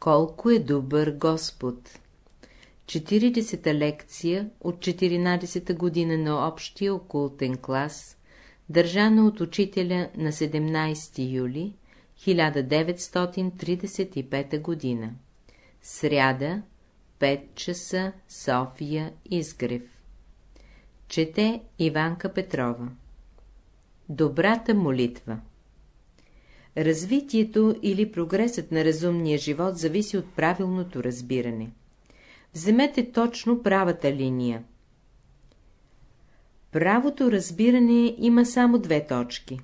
Колко е добър Господ! 40-та лекция от 14-та година на общия окултен клас, държана от учителя на 17 юли 1935 година. Сряда, 5 часа, София, Изгрев. Чете Иванка Петрова. Добрата молитва Развитието или прогресът на разумния живот зависи от правилното разбиране. Вземете точно правата линия. Правото разбиране има само две точки.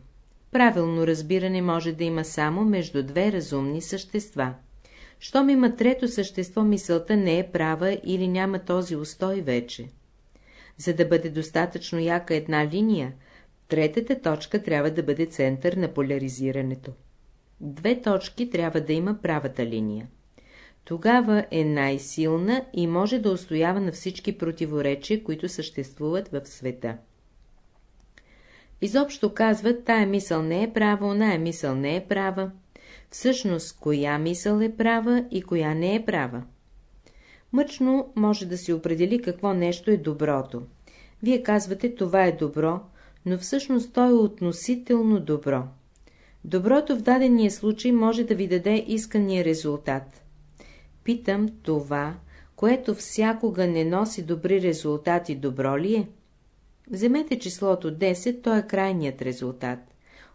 Правилно разбиране може да има само между две разумни същества. Щом има трето същество, мисълта не е права или няма този устой вече. За да бъде достатъчно яка една линия, третата точка трябва да бъде център на поляризирането. Две точки трябва да има правата линия. Тогава е най-силна и може да устоява на всички противоречия, които съществуват в света. Изобщо казват, тая мисъл не е права, оная мисъл не е права. Всъщност, коя мисъл е права и коя не е права? Мъчно може да се определи какво нещо е доброто. Вие казвате, това е добро, но всъщност то е относително добро. Доброто в дадения случай може да ви даде искания резултат. Питам това, което всякога не носи добри резултати, добро ли е? Вземете числото 10, то е крайният резултат.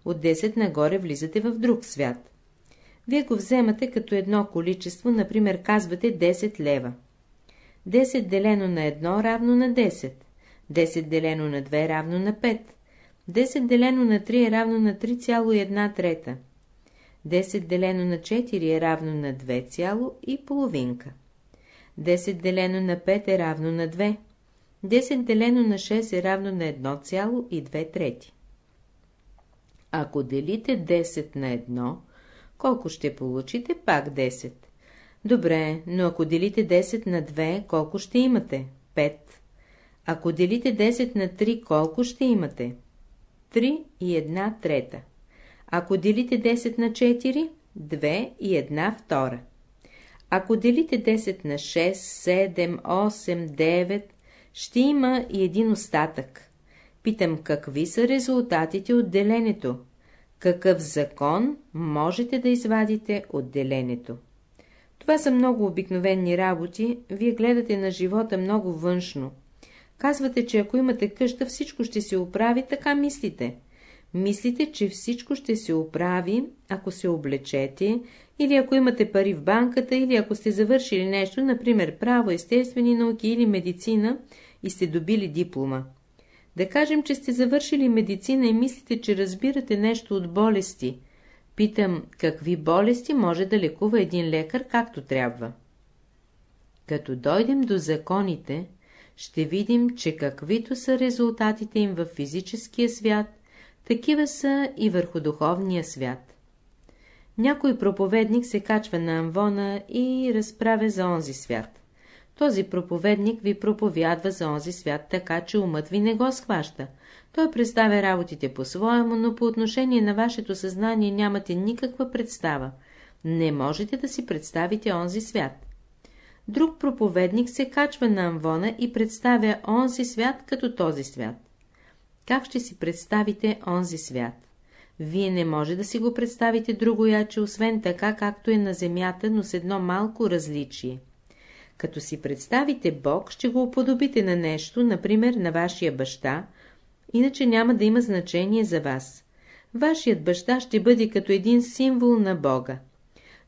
От 10 нагоре влизате в друг свят. Вие го вземате като едно количество, например казвате 10 лева. 10 делено на 1 равно на 10. 10 делено на 2 равно на 5. 10 делено на 3 е равно на 3,1 трета. 10 делено на 4 е равно на 2 цяло и половинка. 10 делено на 5 е равно на 2. 10 делено на 6 е равно на 1 цяло и 2 трети. Ако делите 10 на 1, колко ще получите? Пак 10. Добре, но ако делите 10 на 2, колко ще имате? 5. Ако делите 10 на 3, колко ще имате? 3 и 1 трета. Ако делите 10 на 4, 2 и 1 втора. Ако делите 10 на 6, 7, 8, 9, ще има и един остатък. Питам, какви са резултатите от деленето? Какъв закон можете да извадите от деленето? Това са много обикновени работи, вие гледате на живота много външно. Казвате, че ако имате къща, всичко ще се оправи, така мислите. Мислите, че всичко ще се оправи, ако се облечете, или ако имате пари в банката, или ако сте завършили нещо, например право, естествени науки или медицина, и сте добили диплома. Да кажем, че сте завършили медицина и мислите, че разбирате нещо от болести. Питам, какви болести може да лекува един лекар както трябва? Като дойдем до законите, ще видим, че каквито са резултатите им в физическия свят, такива са и върху духовния свят. Някой проповедник се качва на амвона и разправя за онзи свят. Този проповедник ви проповядва за онзи свят, така че умът ви не го схваща. Той представя работите по-своему, но по отношение на вашето съзнание нямате никаква представа. Не можете да си представите онзи свят. Друг проповедник се качва на амвона и представя онзи свят като този свят. Как ще си представите онзи свят? Вие не може да си го представите другояче, освен така, както е на земята, но с едно малко различие. Като си представите Бог, ще го уподобите на нещо, например на вашия баща, иначе няма да има значение за вас. Вашият баща ще бъде като един символ на Бога.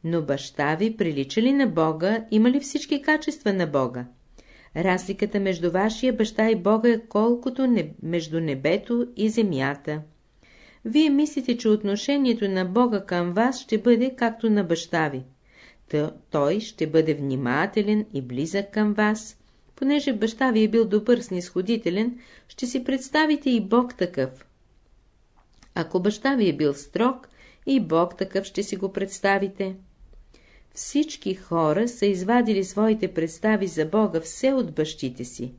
Но баща ви прилича ли на Бога, има ли всички качества на Бога? Разликата между вашия баща и Бога е колкото не... между небето и земята. Вие мислите, че отношението на Бога към вас ще бъде както на баща ви. Та, той ще бъде внимателен и близък към вас. Понеже баща ви е бил добър снисходителен, ще си представите и Бог такъв. Ако баща ви е бил строг, и Бог такъв ще си го представите. Всички хора са извадили своите представи за Бога все от бащите си.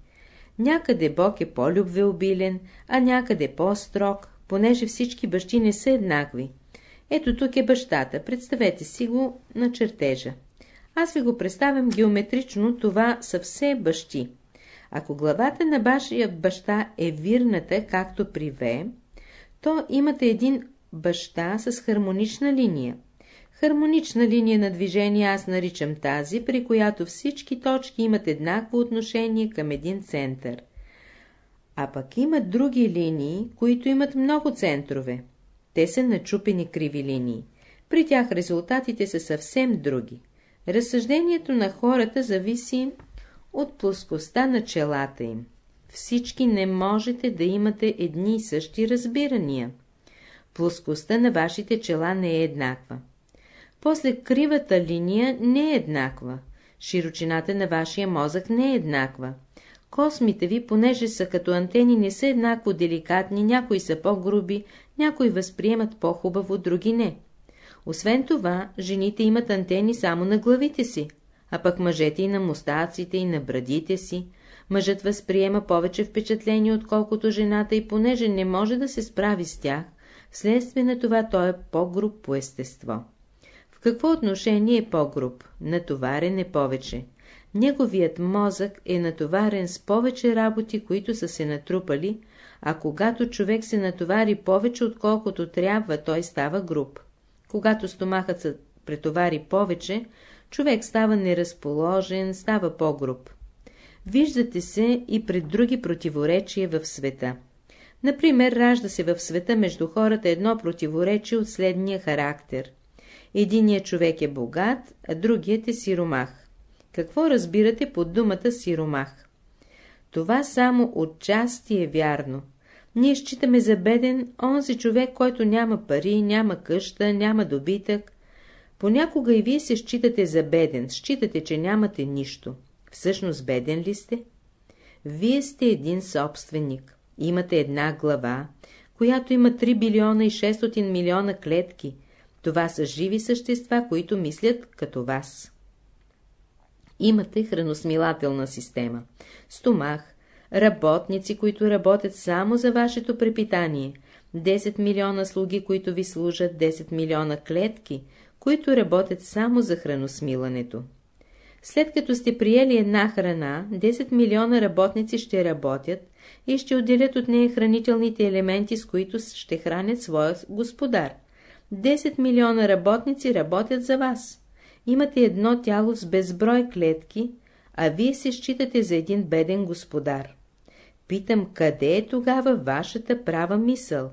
Някъде Бог е по-любвеобилен, а някъде по-строг, понеже всички бащи не са еднакви. Ето тук е бащата, представете си го на чертежа. Аз ви го представям геометрично, това са все бащи. Ако главата на вашия баща е вирната, както при В, то имате един баща с хармонична линия. Хармонична линия на движение аз наричам тази, при която всички точки имат еднакво отношение към един център. А пък има други линии, които имат много центрове. Те са начупени криви линии. При тях резултатите са съвсем други. Разсъждението на хората зависи от плоскостта на челата им. Всички не можете да имате едни и същи разбирания. Плоскостта на вашите чела не е еднаква. После кривата линия не е еднаква. Широчината на вашия мозък не е еднаква. Космите ви, понеже са като антени, не са еднакво деликатни, някои са по-груби, някои възприемат по-хубаво, други не. Освен това, жените имат антени само на главите си, а пък мъжете и на мустаците, и на брадите си. Мъжът възприема повече впечатление, отколкото жената, и понеже не може да се справи с тях, вследствие на това той е по-груб по естество. Какво отношение е по-груб? Натоварен е повече. Неговият мозък е натоварен с повече работи, които са се натрупали, а когато човек се натовари повече, отколкото трябва, той става груб. Когато стомахът се претовари повече, човек става неразположен, става по-груб. Виждате се и пред други противоречия в света. Например, ражда се в света между хората едно противоречие от следния характер. Единият човек е богат, а другият е сиромах. Какво разбирате под думата сиромах? Това само отчасти е вярно. Ние считаме за беден онзи човек, който няма пари, няма къща, няма добитък. Понякога и вие се считате за беден, считате, че нямате нищо. Всъщност беден ли сте? Вие сте един собственик. Имате една глава, която има 3 билиона и 600 милиона клетки. Това са живи същества, които мислят като вас. Имате храносмилателна система, стомах, работници, които работят само за вашето препитание, 10 милиона слуги, които ви служат, 10 милиона клетки, които работят само за храносмилането. След като сте приели една храна, 10 милиона работници ще работят и ще отделят от нея хранителните елементи, с които ще хранят своя господар. 10 милиона работници работят за вас. Имате едно тяло с безброй клетки, а вие се считате за един беден господар. Питам, къде е тогава вашата права мисъл?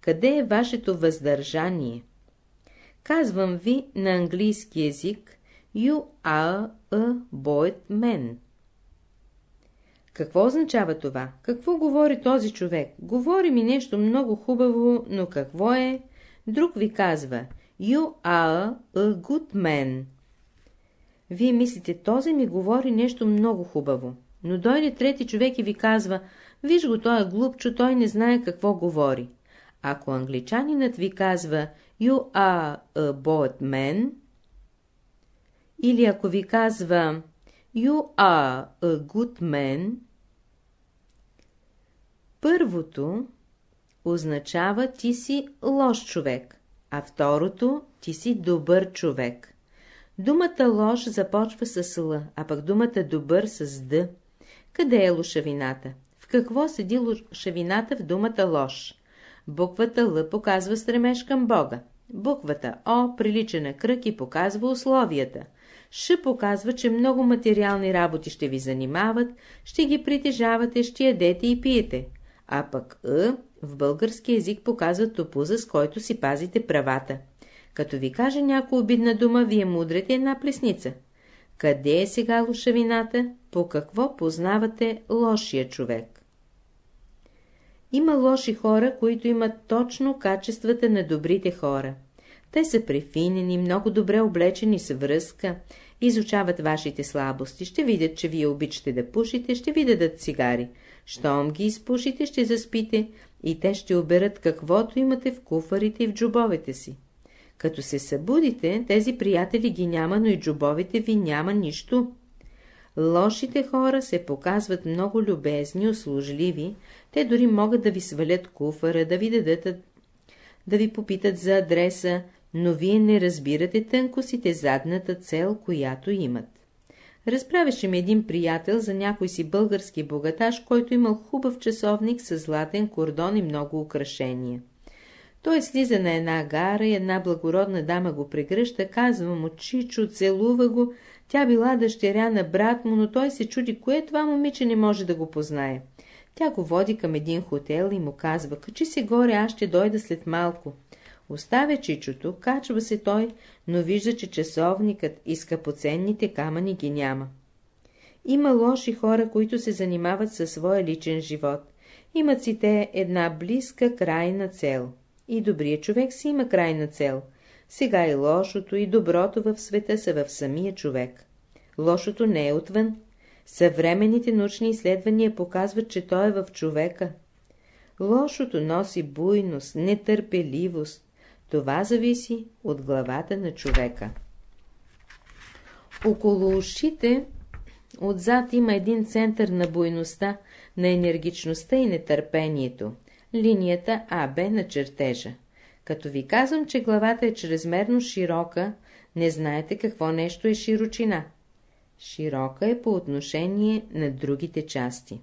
Къде е вашето въздържание? Казвам ви на английски език You are a boy man. Какво означава това? Какво говори този човек? Говори ми нещо много хубаво, но какво е? Друг ви казва You are a good man. Вие мислите, този ми говори нещо много хубаво. Но дойде трети човек и ви казва, виж го, той е глупчо, той не знае какво говори. Ако англичанинът ви казва You are a bad man, или ако ви казва You are a good man, първото означава ти си лош човек, а второто ти си добър човек. Думата лош започва с Л, а пък думата добър с Д. Къде е лошавината? В какво седи лошавината в думата лош? Буквата Л показва стремеж към Бога. Буквата О прилича на кръг и показва условията. Ш показва, че много материални работи ще ви занимават, ще ги притежавате, ще ядете и пиете. А пък Ъ в български език показва топуза, с който си пазите правата. Като ви каже някоя обидна дума, вие мудрете една плесница. Къде е сега лошавината? По какво познавате лошия човек? Има лоши хора, които имат точно качествата на добрите хора. Те са префинени, много добре облечени с връзка, изучават вашите слабости, ще видят, че вие обичате да пушите, ще ви дадат цигари. Щом ги изпушите, ще заспите и те ще оберат каквото имате в куфарите и в джобовете си. Като се събудите, тези приятели ги няма, но и джобовете ви няма нищо. Лошите хора се показват много любезни, услужливи, те дори могат да ви свалят куфара, да ви дадат, да ви попитат за адреса, но вие не разбирате тънкостите задната цел, която имат. Разправяше ми един приятел за някой си български богаташ, който имал хубав часовник с златен кордон и много украшения. Той слиза на една гара и една благородна дама го прегръща, казва му Чичо, целува го. Тя била дъщеря на брат му, но той се чуди, кое това момиче не може да го познае. Тя го води към един хотел и му казва, качи се горе, аз ще дойда след малко. Оставя чичото, качва се той, но вижда, че часовникът и скъпоценните камъни ги няма. Има лоши хора, които се занимават със своя личен живот. Имат си те една близка крайна цел. И добрият човек си има крайна цел. Сега и лошото, и доброто в света са в самия човек. Лошото не е отвън. Съвременните научни изследвания показват, че той е в човека. Лошото носи буйност, нетърпеливост. Това зависи от главата на човека. Около ушите отзад има един център на буйността, на енергичността и нетърпението линията АБ на чертежа. Като ви казвам, че главата е чрезмерно широка, не знаете какво нещо е широчина. Широка е по отношение на другите части.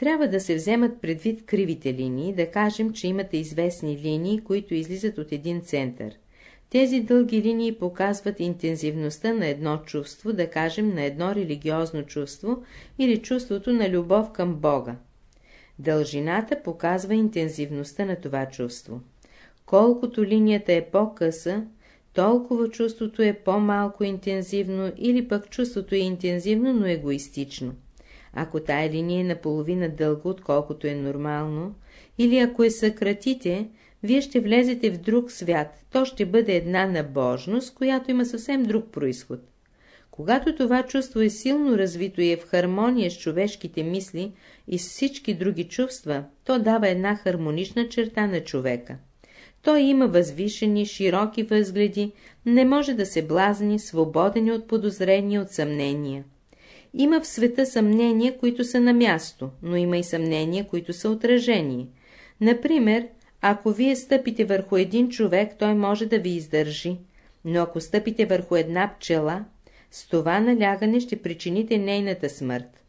Трябва да се вземат предвид кривите линии, да кажем, че имате известни линии, които излизат от един център. Тези дълги линии показват интензивността на едно чувство, да кажем на едно религиозно чувство или чувството на любов към Бога. Дължината показва интензивността на това чувство. Колкото линията е по-къса, толкова чувството е по-малко интензивно или пък чувството е интензивно, но егоистично. Ако тая линия е наполовина дълга, отколкото е нормално, или ако я съкратите, вие ще влезете в друг свят, то ще бъде една набожност, която има съвсем друг происход. Когато това чувство е силно развито и е в хармония с човешките мисли и с всички други чувства, то дава една хармонична черта на човека. Той има възвишени, широки възгледи, не може да се блазни, свободен от подозрения, от съмнения. Има в света съмнения, които са на място, но има и съмнения, които са отражени. Например, ако вие стъпите върху един човек, той може да ви издържи, но ако стъпите върху една пчела, с това налягане ще причините нейната смърт.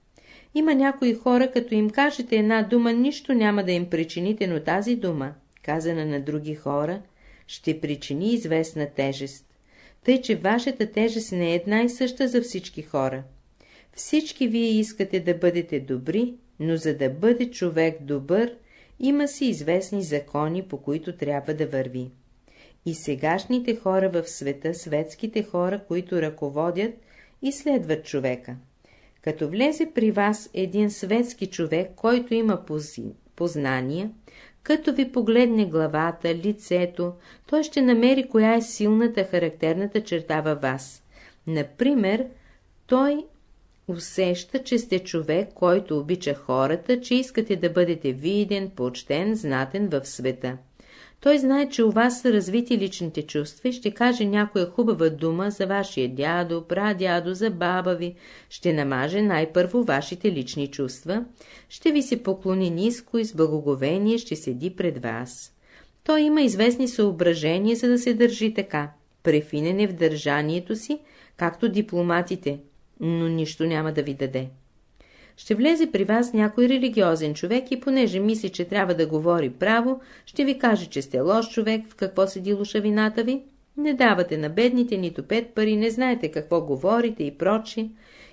Има някои хора, като им кажете една дума, нищо няма да им причините, но тази дума, казана на други хора, ще причини известна тежест. Тъй, че вашата тежест не е една и съща за всички хора. Всички вие искате да бъдете добри, но за да бъде човек добър, има си известни закони, по които трябва да върви и сегашните хора в света, светските хора, които ръководят и следват човека. Като влезе при вас един светски човек, който има познания, като ви погледне главата, лицето, той ще намери коя е силната характерната черта във вас. Например, той усеща, че сте човек, който обича хората, че искате да бъдете виден, почтен, знатен в света. Той знае, че у вас са развити личните чувства и ще каже някоя хубава дума за вашия дядо, прадядо, за баба ви, ще намаже най-първо вашите лични чувства, ще ви се поклони ниско и с благоговение ще седи пред вас. Той има известни съображения, за да се държи така, префинене в държанието си, както дипломатите, но нищо няма да ви даде. Ще влезе при вас някой религиозен човек и понеже мисли, че трябва да говори право, ще ви каже, че сте лош човек, в какво седи лошавината ви. Не давате на бедните нито пет пари, не знаете какво говорите и прочи.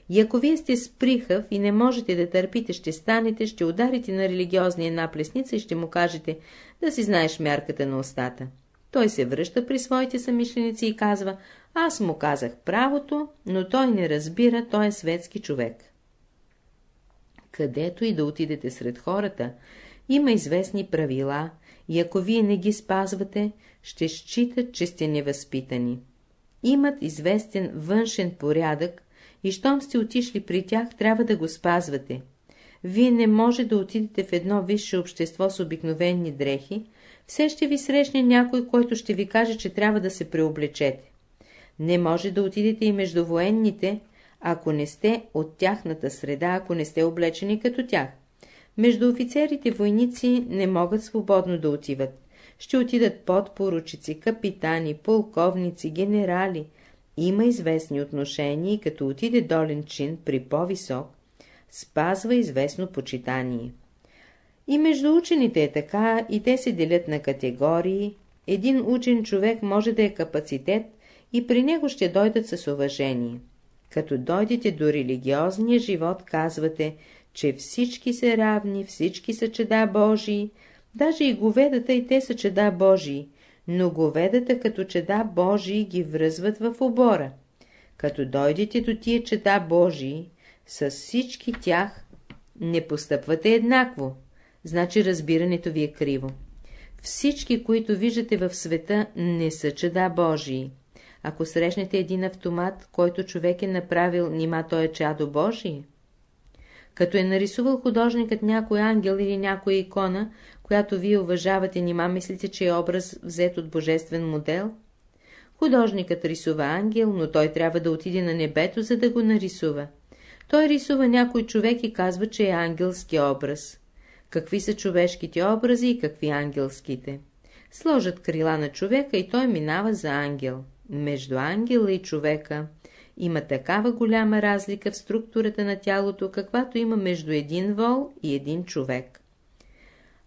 И ако вие сте сприхав и не можете да търпите, ще станете, ще ударите на религиозния наплесница и ще му кажете да си знаеш мярката на устата. Той се връща при своите самишленици и казва, аз му казах правото, но той не разбира, той е светски човек където и да отидете сред хората, има известни правила и ако вие не ги спазвате, ще считат, че сте невъзпитани. Имат известен външен порядък и щом сте отишли при тях, трябва да го спазвате. Вие не може да отидете в едно висше общество с обикновени дрехи, все ще ви срещне някой, който ще ви каже, че трябва да се преоблечете. Не може да отидете и между военните, ако не сте от тяхната среда, ако не сте облечени като тях. Между офицерите войници не могат свободно да отиват. ще отидат подпоручици, капитани, полковници, генерали. Има известни отношения и като отиде долен чин при по-висок, спазва известно почитание. И между учените е така, и те се делят на категории. Един учен човек може да е капацитет и при него ще дойдат с уважение. Като дойдете до религиозния живот, казвате, че всички са равни, всички са чеда Божии, даже и говедата и те са чеда Божии, но говедата като чеда Божии ги връзват в обора. Като дойдете до тия чеда Божии, с всички тях не постъпвате еднакво, значи разбирането ви е криво. Всички, които виждате в света, не са чеда Божии. Ако срещнете един автомат, който човек е направил, нима той е чадо Божие? Като е нарисувал художникът някой ангел или някоя икона, която вие уважавате, нима мислите, че е образ взет от божествен модел? Художникът рисува ангел, но той трябва да отиде на небето, за да го нарисува. Той рисува някой човек и казва, че е ангелски образ. Какви са човешките образи и какви ангелските? Сложат крила на човека и той минава за ангел. Между ангела и човека има такава голяма разлика в структурата на тялото, каквато има между един вол и един човек.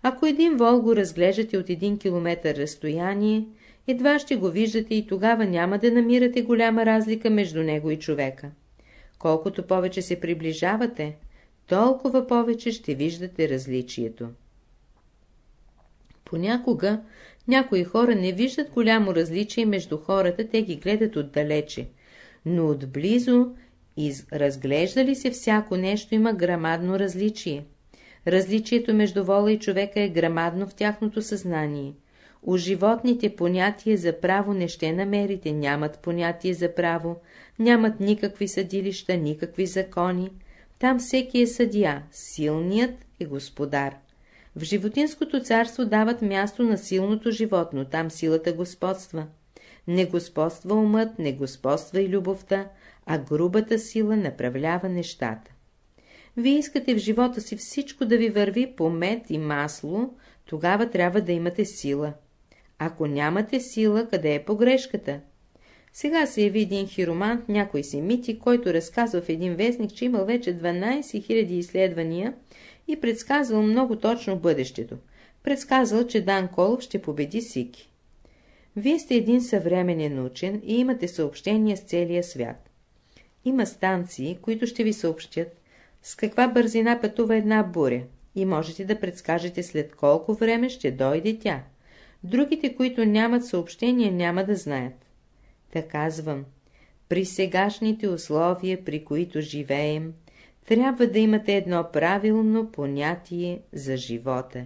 Ако един вол го разглеждате от един километър разстояние, едва ще го виждате и тогава няма да намирате голяма разлика между него и човека. Колкото повече се приближавате, толкова повече ще виждате различието. Понякога някои хора не виждат голямо различие между хората, те ги гледат отдалече, но отблизо, из... разглежда се всяко нещо, има грамадно различие. Различието между вола и човека е грамадно в тяхното съзнание. У животните понятие за право не ще намерите, нямат понятие за право, нямат никакви съдилища, никакви закони. Там всеки е съдия, силният е господар. В животинското царство дават място на силното животно, там силата господства. Не господства умът, не господства и любовта, а грубата сила направлява нещата. Вие искате в живота си всичко да ви върви по мед и масло, тогава трябва да имате сила. Ако нямате сила, къде е погрешката? Сега се яви един хиромант, някой си мити, който разказва в един вестник, че имал вече 12 000 изследвания и предсказвал много точно бъдещето. Предсказал, че Дан Колов ще победи Сики. Вие сте един съвременен учен и имате съобщения с целия свят. Има станции, които ще ви съобщят с каква бързина пътува една буря и можете да предскажете след колко време ще дойде тя. Другите, които нямат съобщения, няма да знаят. Та казвам, при сегашните условия, при които живеем, трябва да имате едно правилно понятие за живота.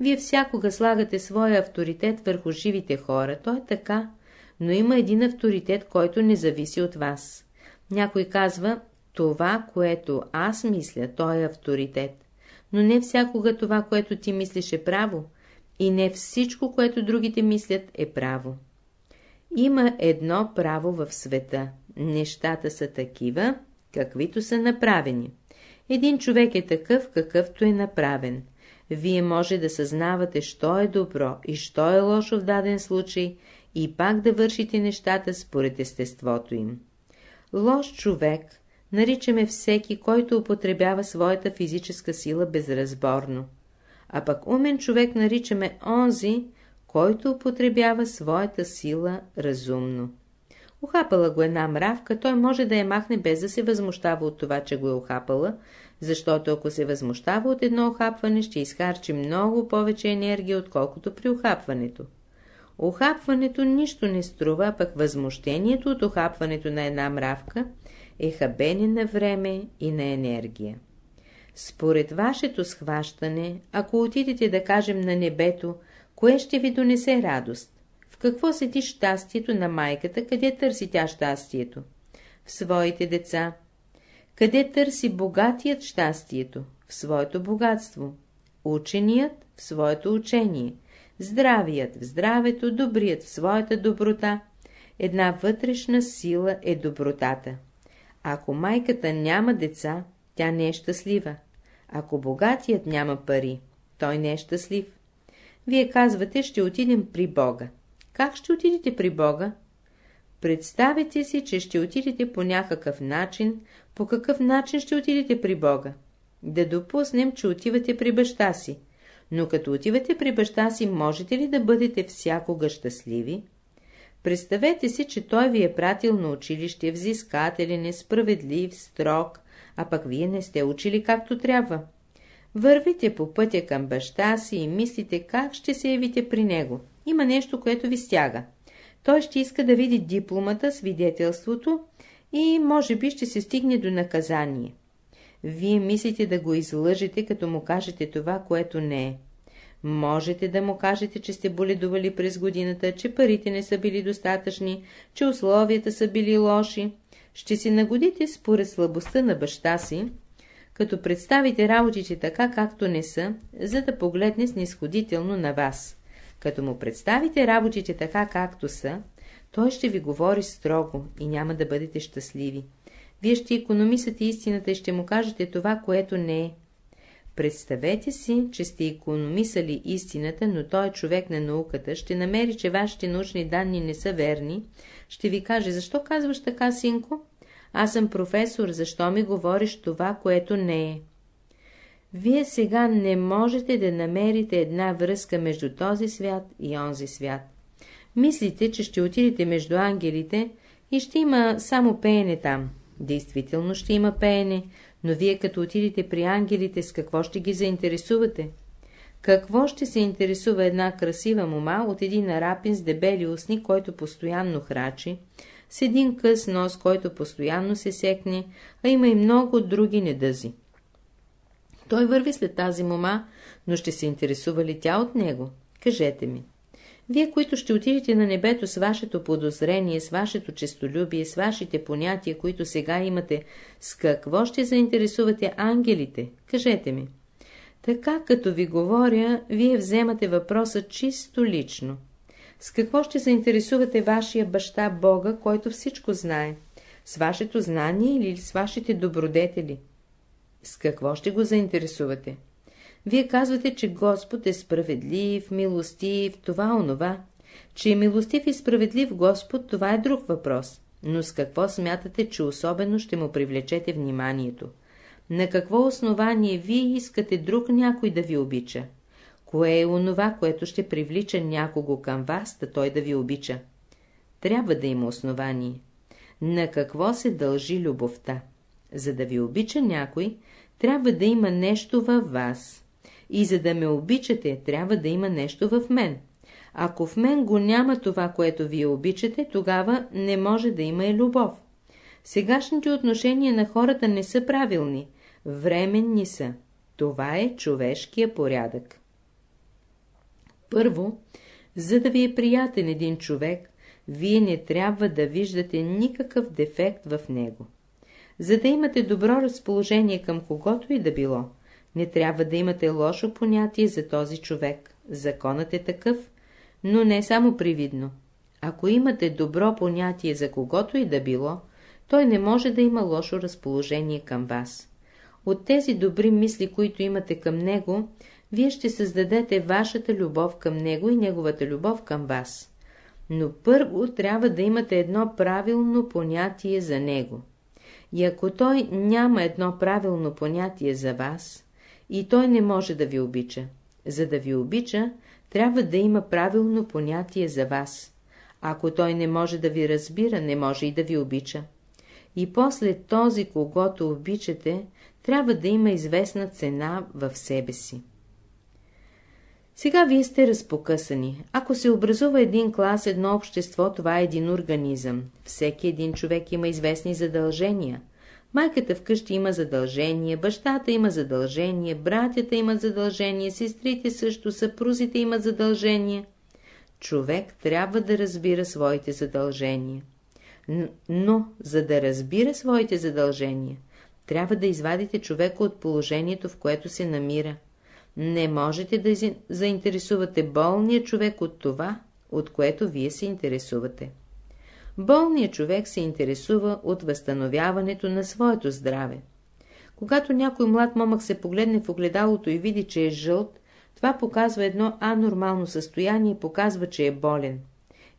Вие всякога слагате своя авторитет върху живите хора, то е така, но има един авторитет, който не зависи от вас. Някой казва, това, което аз мисля, то е авторитет, но не всякога това, което ти мислиш е право, и не всичко, което другите мислят е право. Има едно право в света. Нещата са такива, каквито са направени. Един човек е такъв, какъвто е направен. Вие може да съзнавате, що е добро и що е лошо в даден случай и пак да вършите нещата според естеството им. Лош човек наричаме всеки, който употребява своята физическа сила безразборно. А пък умен човек наричаме онзи, който употребява своята сила разумно. Ухапала го една мравка, той може да я махне без да се възмущава от това, че го е ухапала, защото ако се възмущава от едно охапване, ще изхарчи много повече енергия, отколкото при охапването. Охапването нищо не струва, а пък възмущението от охапването на една мравка е хабене на време и на енергия. Според вашето схващане, ако отидете да кажем на небето, кое ще ви донесе радост? Какво седи щастието на майката, къде търси тя щастието? В своите деца. Къде търси богатият щастието? В своето богатство. Ученият в своето учение. Здравият в здравето, добрият в своята доброта. Една вътрешна сила е добротата. Ако майката няма деца, тя не е щастлива. Ако богатият няма пари, той не е щастлив. Вие казвате, ще отидем при Бога. Как ще отидете при Бога? Представете си, че ще отидете по някакъв начин, по какъв начин ще отидете при Бога. Да допуснем, че отивате при баща си. Но като отивате при баща си, можете ли да бъдете всякога щастливи? Представете си, че той ви е пратил на училище взискателен, несправедлив, строг, а пък вие не сте учили както трябва. Вървите по пътя към баща си и мислите как ще се явите при него. Има нещо, което ви стяга. Той ще иска да види дипломата, свидетелството и може би ще се стигне до наказание. Вие мислите да го излъжете, като му кажете това, което не е. Можете да му кажете, че сте боледували през годината, че парите не са били достатъчни, че условията са били лоши. Ще си нагодите според слабостта на баща си, като представите работите така, както не са, за да погледне снисходително на вас. Като му представите работите така, както са, той ще ви говори строго и няма да бъдете щастливи. Вие ще економисате истината и ще му кажете това, което не е. Представете си, че сте економисали истината, но той човек на науката ще намери, че вашите научни данни не са верни, ще ви каже, защо казваш така, синко? Аз съм професор, защо ми говориш това, което не е? Вие сега не можете да намерите една връзка между този свят и онзи свят. Мислите, че ще отидете между ангелите и ще има само пеене там. Действително ще има пеене, но вие като отидете при ангелите, с какво ще ги заинтересувате? Какво ще се интересува една красива мома от един арапин с дебели устни, който постоянно храчи, с един къс нос, който постоянно се секне, а има и много други недъзи. Той върви след тази мома, но ще се интересува ли тя от него? Кажете ми. Вие, които ще отидете на небето с вашето подозрение, с вашето честолюбие, с вашите понятия, които сега имате, с какво ще заинтересувате ангелите? Кажете ми. Така, като ви говоря, вие вземате въпроса чисто лично. С какво ще заинтересувате вашия баща Бога, който всичко знае? С вашето знание или с вашите добродетели? С какво ще го заинтересувате? Вие казвате, че Господ е справедлив, милостив, това, онова. Че е милостив и справедлив Господ, това е друг въпрос. Но с какво смятате, че особено ще му привлечете вниманието? На какво основание вие искате друг някой да ви обича? Кое е онова, което ще привлича някого към вас, да той да ви обича? Трябва да има основание. На какво се дължи любовта? За да ви обича някой, трябва да има нещо във вас. И за да ме обичате, трябва да има нещо в мен. Ако в мен го няма това, което вие обичате, тогава не може да има и любов. Сегашните отношения на хората не са правилни, временни са. Това е човешкия порядък. Първо, за да ви е приятен един човек, вие не трябва да виждате никакъв дефект в него. За да имате добро разположение към когото и да било, не трябва да имате лошо понятие за този човек. Законът е такъв, но не само привидно. Ако имате добро понятие за когото и да било, той не може да има лошо разположение към вас. От тези добри мисли, които имате към него, вие ще създадете вашата любов към него и неговата любов към вас. Но първо трябва да имате едно правилно понятие за него. И ако той няма едно правилно понятие за вас, и той не може да ви обича. За да ви обича, трябва да има правилно понятие за вас. Ако той не може да ви разбира, не може и да ви обича. И после този, когато обичате, трябва да има известна цена в себе си. Сега вие сте разпокъсани. Ако се образува един клас, едно общество, това е един организъм. Всеки един човек има известни задължения. Майката вкъщи има задължение, бащата има задължение, братята имат задължение, сестрите също, съпрузите имат задължение. Човек трябва да разбира своите задължения. Но, за да разбира своите задължения, трябва да извадите човека от положението, в което се намира. Не можете да заинтересувате болния човек от това, от което вие се интересувате. Болният човек се интересува от възстановяването на своето здраве. Когато някой млад момък се погледне в огледалото и види, че е жълт, това показва едно анормално състояние и показва, че е болен.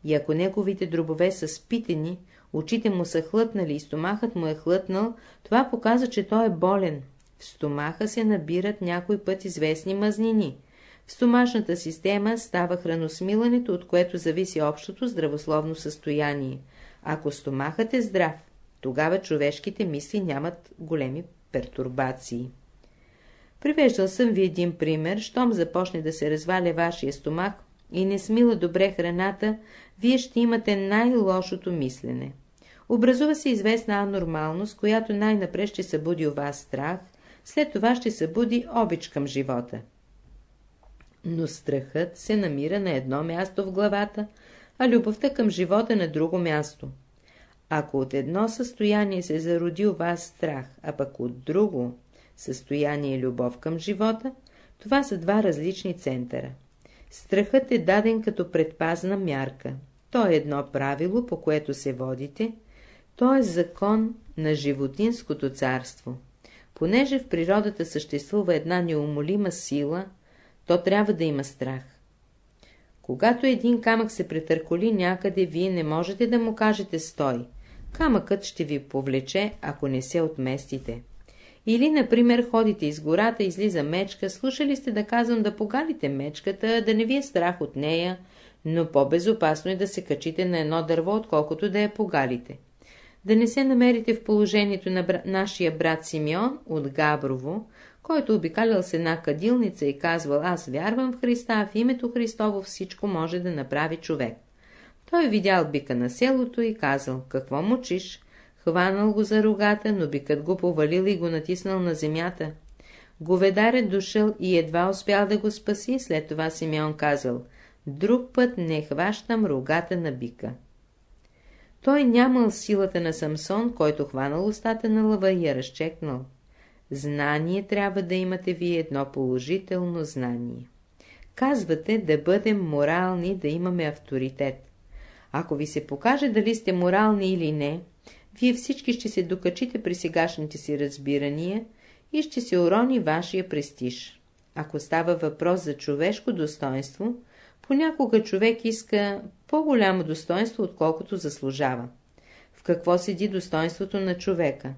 И ако неговите дробове са спитени, очите му са хлътнали и стомахът му е хлътнал, това показва, че той е болен. В стомаха се набират някой път известни мазнини. В стомашната система става храносмилането, от което зависи общото здравословно състояние. Ако стомахът е здрав, тогава човешките мисли нямат големи пертурбации. Привеждал съм ви един пример, щом започне да се разваля вашия стомах и не смила добре храната, вие ще имате най-лошото мислене. Образува се известна анормалност, която най-напред ще събуди у вас страх, след това ще събуди обич към живота. Но страхът се намира на едно място в главата, а любовта към живота на друго място. Ако от едно състояние се зароди у вас страх, а пък от друго състояние любов към живота, това са два различни центъра. Страхът е даден като предпазна мярка. То е едно правило, по което се водите, то е закон на животинското царство. Понеже в природата съществува една неумолима сила, то трябва да има страх. Когато един камък се претърколи някъде, вие не можете да му кажете «стой». Камъкът ще ви повлече, ако не се отместите. Или, например, ходите из гората, излиза мечка, слушали сте да казвам да погалите мечката, да не ви е страх от нея, но по-безопасно е да се качите на едно дърво, отколкото да я погалите. Да не се намерите в положението на бра... нашия брат Симеон от Габрово, който обикалял с една кадилница и казвал, аз вярвам в Христа, а в името Христово всичко може да направи човек. Той видял бика на селото и казал, какво мучиш? Хванал го за рогата, но бикът го повалил и го натиснал на земята. Говедарят дошъл и едва успял да го спаси, след това Симеон казал, друг път не хващам рогата на бика. Той нямал силата на Самсон, който хванал устата на лъва и я разчекнал. Знание трябва да имате вие едно положително знание. Казвате да бъдем морални, да имаме авторитет. Ако ви се покаже дали сте морални или не, вие всички ще се докачите при сегашните си разбирания и ще се урони вашия престиж. Ако става въпрос за човешко достоинство, понякога човек иска по-голямо достоинство, отколкото заслужава. В какво седи достоинството на човека?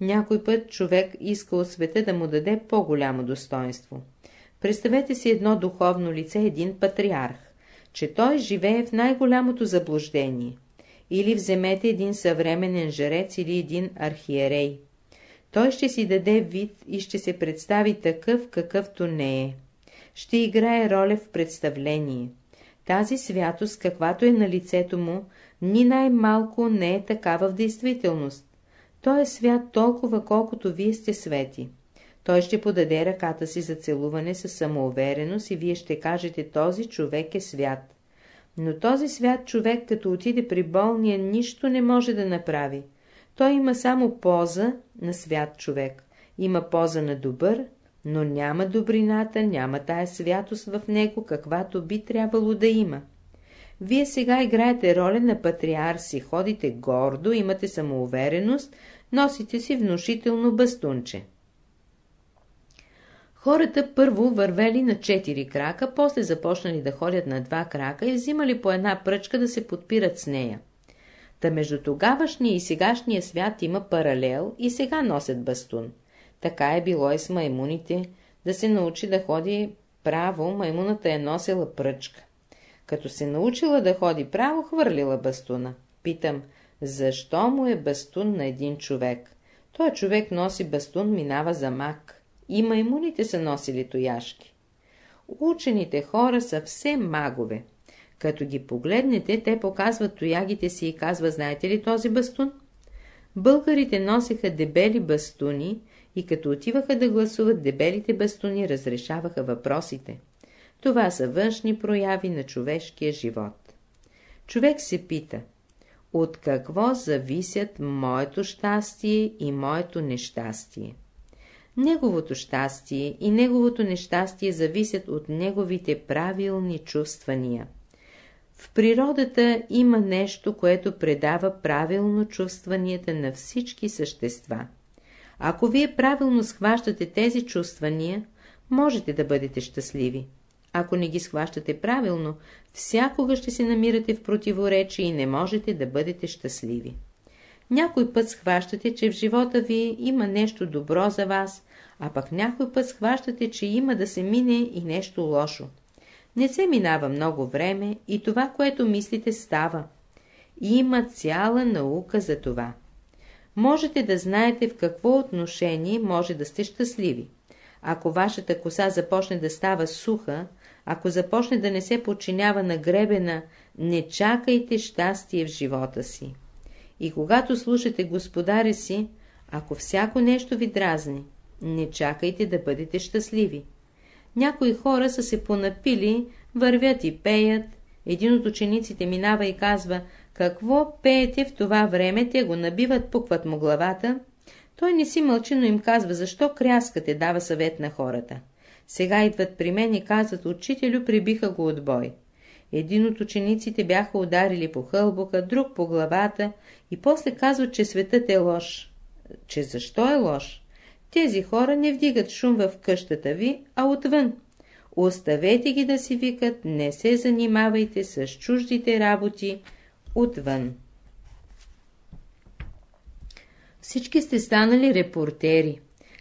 Някой път човек иска от света да му даде по-голямо достоинство. Представете си едно духовно лице, един патриарх, че той живее в най-голямото заблуждение. Или вземете един съвременен жрец или един архиерей. Той ще си даде вид и ще се представи такъв, какъвто не е. Ще играе роля в представление. Тази святост, каквато е на лицето му, ни най-малко не е такава в действителност. Той е свят толкова, колкото вие сте свети. Той ще подаде ръката си за целуване със самоувереност и вие ще кажете, този човек е свят. Но този свят човек, като отиде при болния, нищо не може да направи. Той има само поза на свят човек. Има поза на добър, но няма добрината, няма тая святост в него, каквато би трябвало да има. Вие сега играете роля на патриарси, ходите гордо, имате самоувереност, носите си внушително бастунче. Хората първо вървели на четири крака, после започнали да ходят на два крака и взимали по една пръчка да се подпират с нея. Та между тогавашния и сегашния свят има паралел и сега носят бастун. Така е било и с маймуните, да се научи да ходи право, маймуната е носила пръчка. Като се научила да ходи право, хвърлила бастуна. Питам, защо му е бастун на един човек? Той човек носи бастун, минава за мак. И маймуните са носили тояшки. Учените хора са все магове. Като ги погледнете, те показват тоягите си и казват, знаете ли този бастун? Българите носеха дебели бастуни и като отиваха да гласуват, дебелите бастуни разрешаваха въпросите. Това са външни прояви на човешкия живот. Човек се пита, от какво зависят моето щастие и моето нещастие? Неговото щастие и неговото нещастие зависят от неговите правилни чувствания. В природата има нещо, което предава правилно чувстванията на всички същества. Ако вие правилно схващате тези чувствания, можете да бъдете щастливи. Ако не ги схващате правилно, всякога ще се намирате в противоречие и не можете да бъдете щастливи. Някой път схващате, че в живота ви има нещо добро за вас, а пък някой път схващате, че има да се мине и нещо лошо. Не се минава много време и това, което мислите, става. Има цяла наука за това. Можете да знаете в какво отношение може да сте щастливи. Ако вашата коса започне да става суха, ако започне да не се подчинява на гребена, не чакайте щастие в живота си. И когато слушате господаря си, ако всяко нещо ви дразни, не чакайте да бъдете щастливи. Някои хора са се понапили, вървят и пеят. Един от учениците минава и казва, какво пеете в това време, те го набиват, пукват му главата. Той не си мълчи, но им казва, защо кряскате, дава съвет на хората. Сега идват при мен и казват, учителю, прибиха го от бой. Един от учениците бяха ударили по хълбока, друг по главата и после казват, че светът е лош. Че защо е лош? Тези хора не вдигат шум в къщата ви, а отвън. Оставете ги да си викат, не се занимавайте с чуждите работи отвън. Всички сте станали репортери.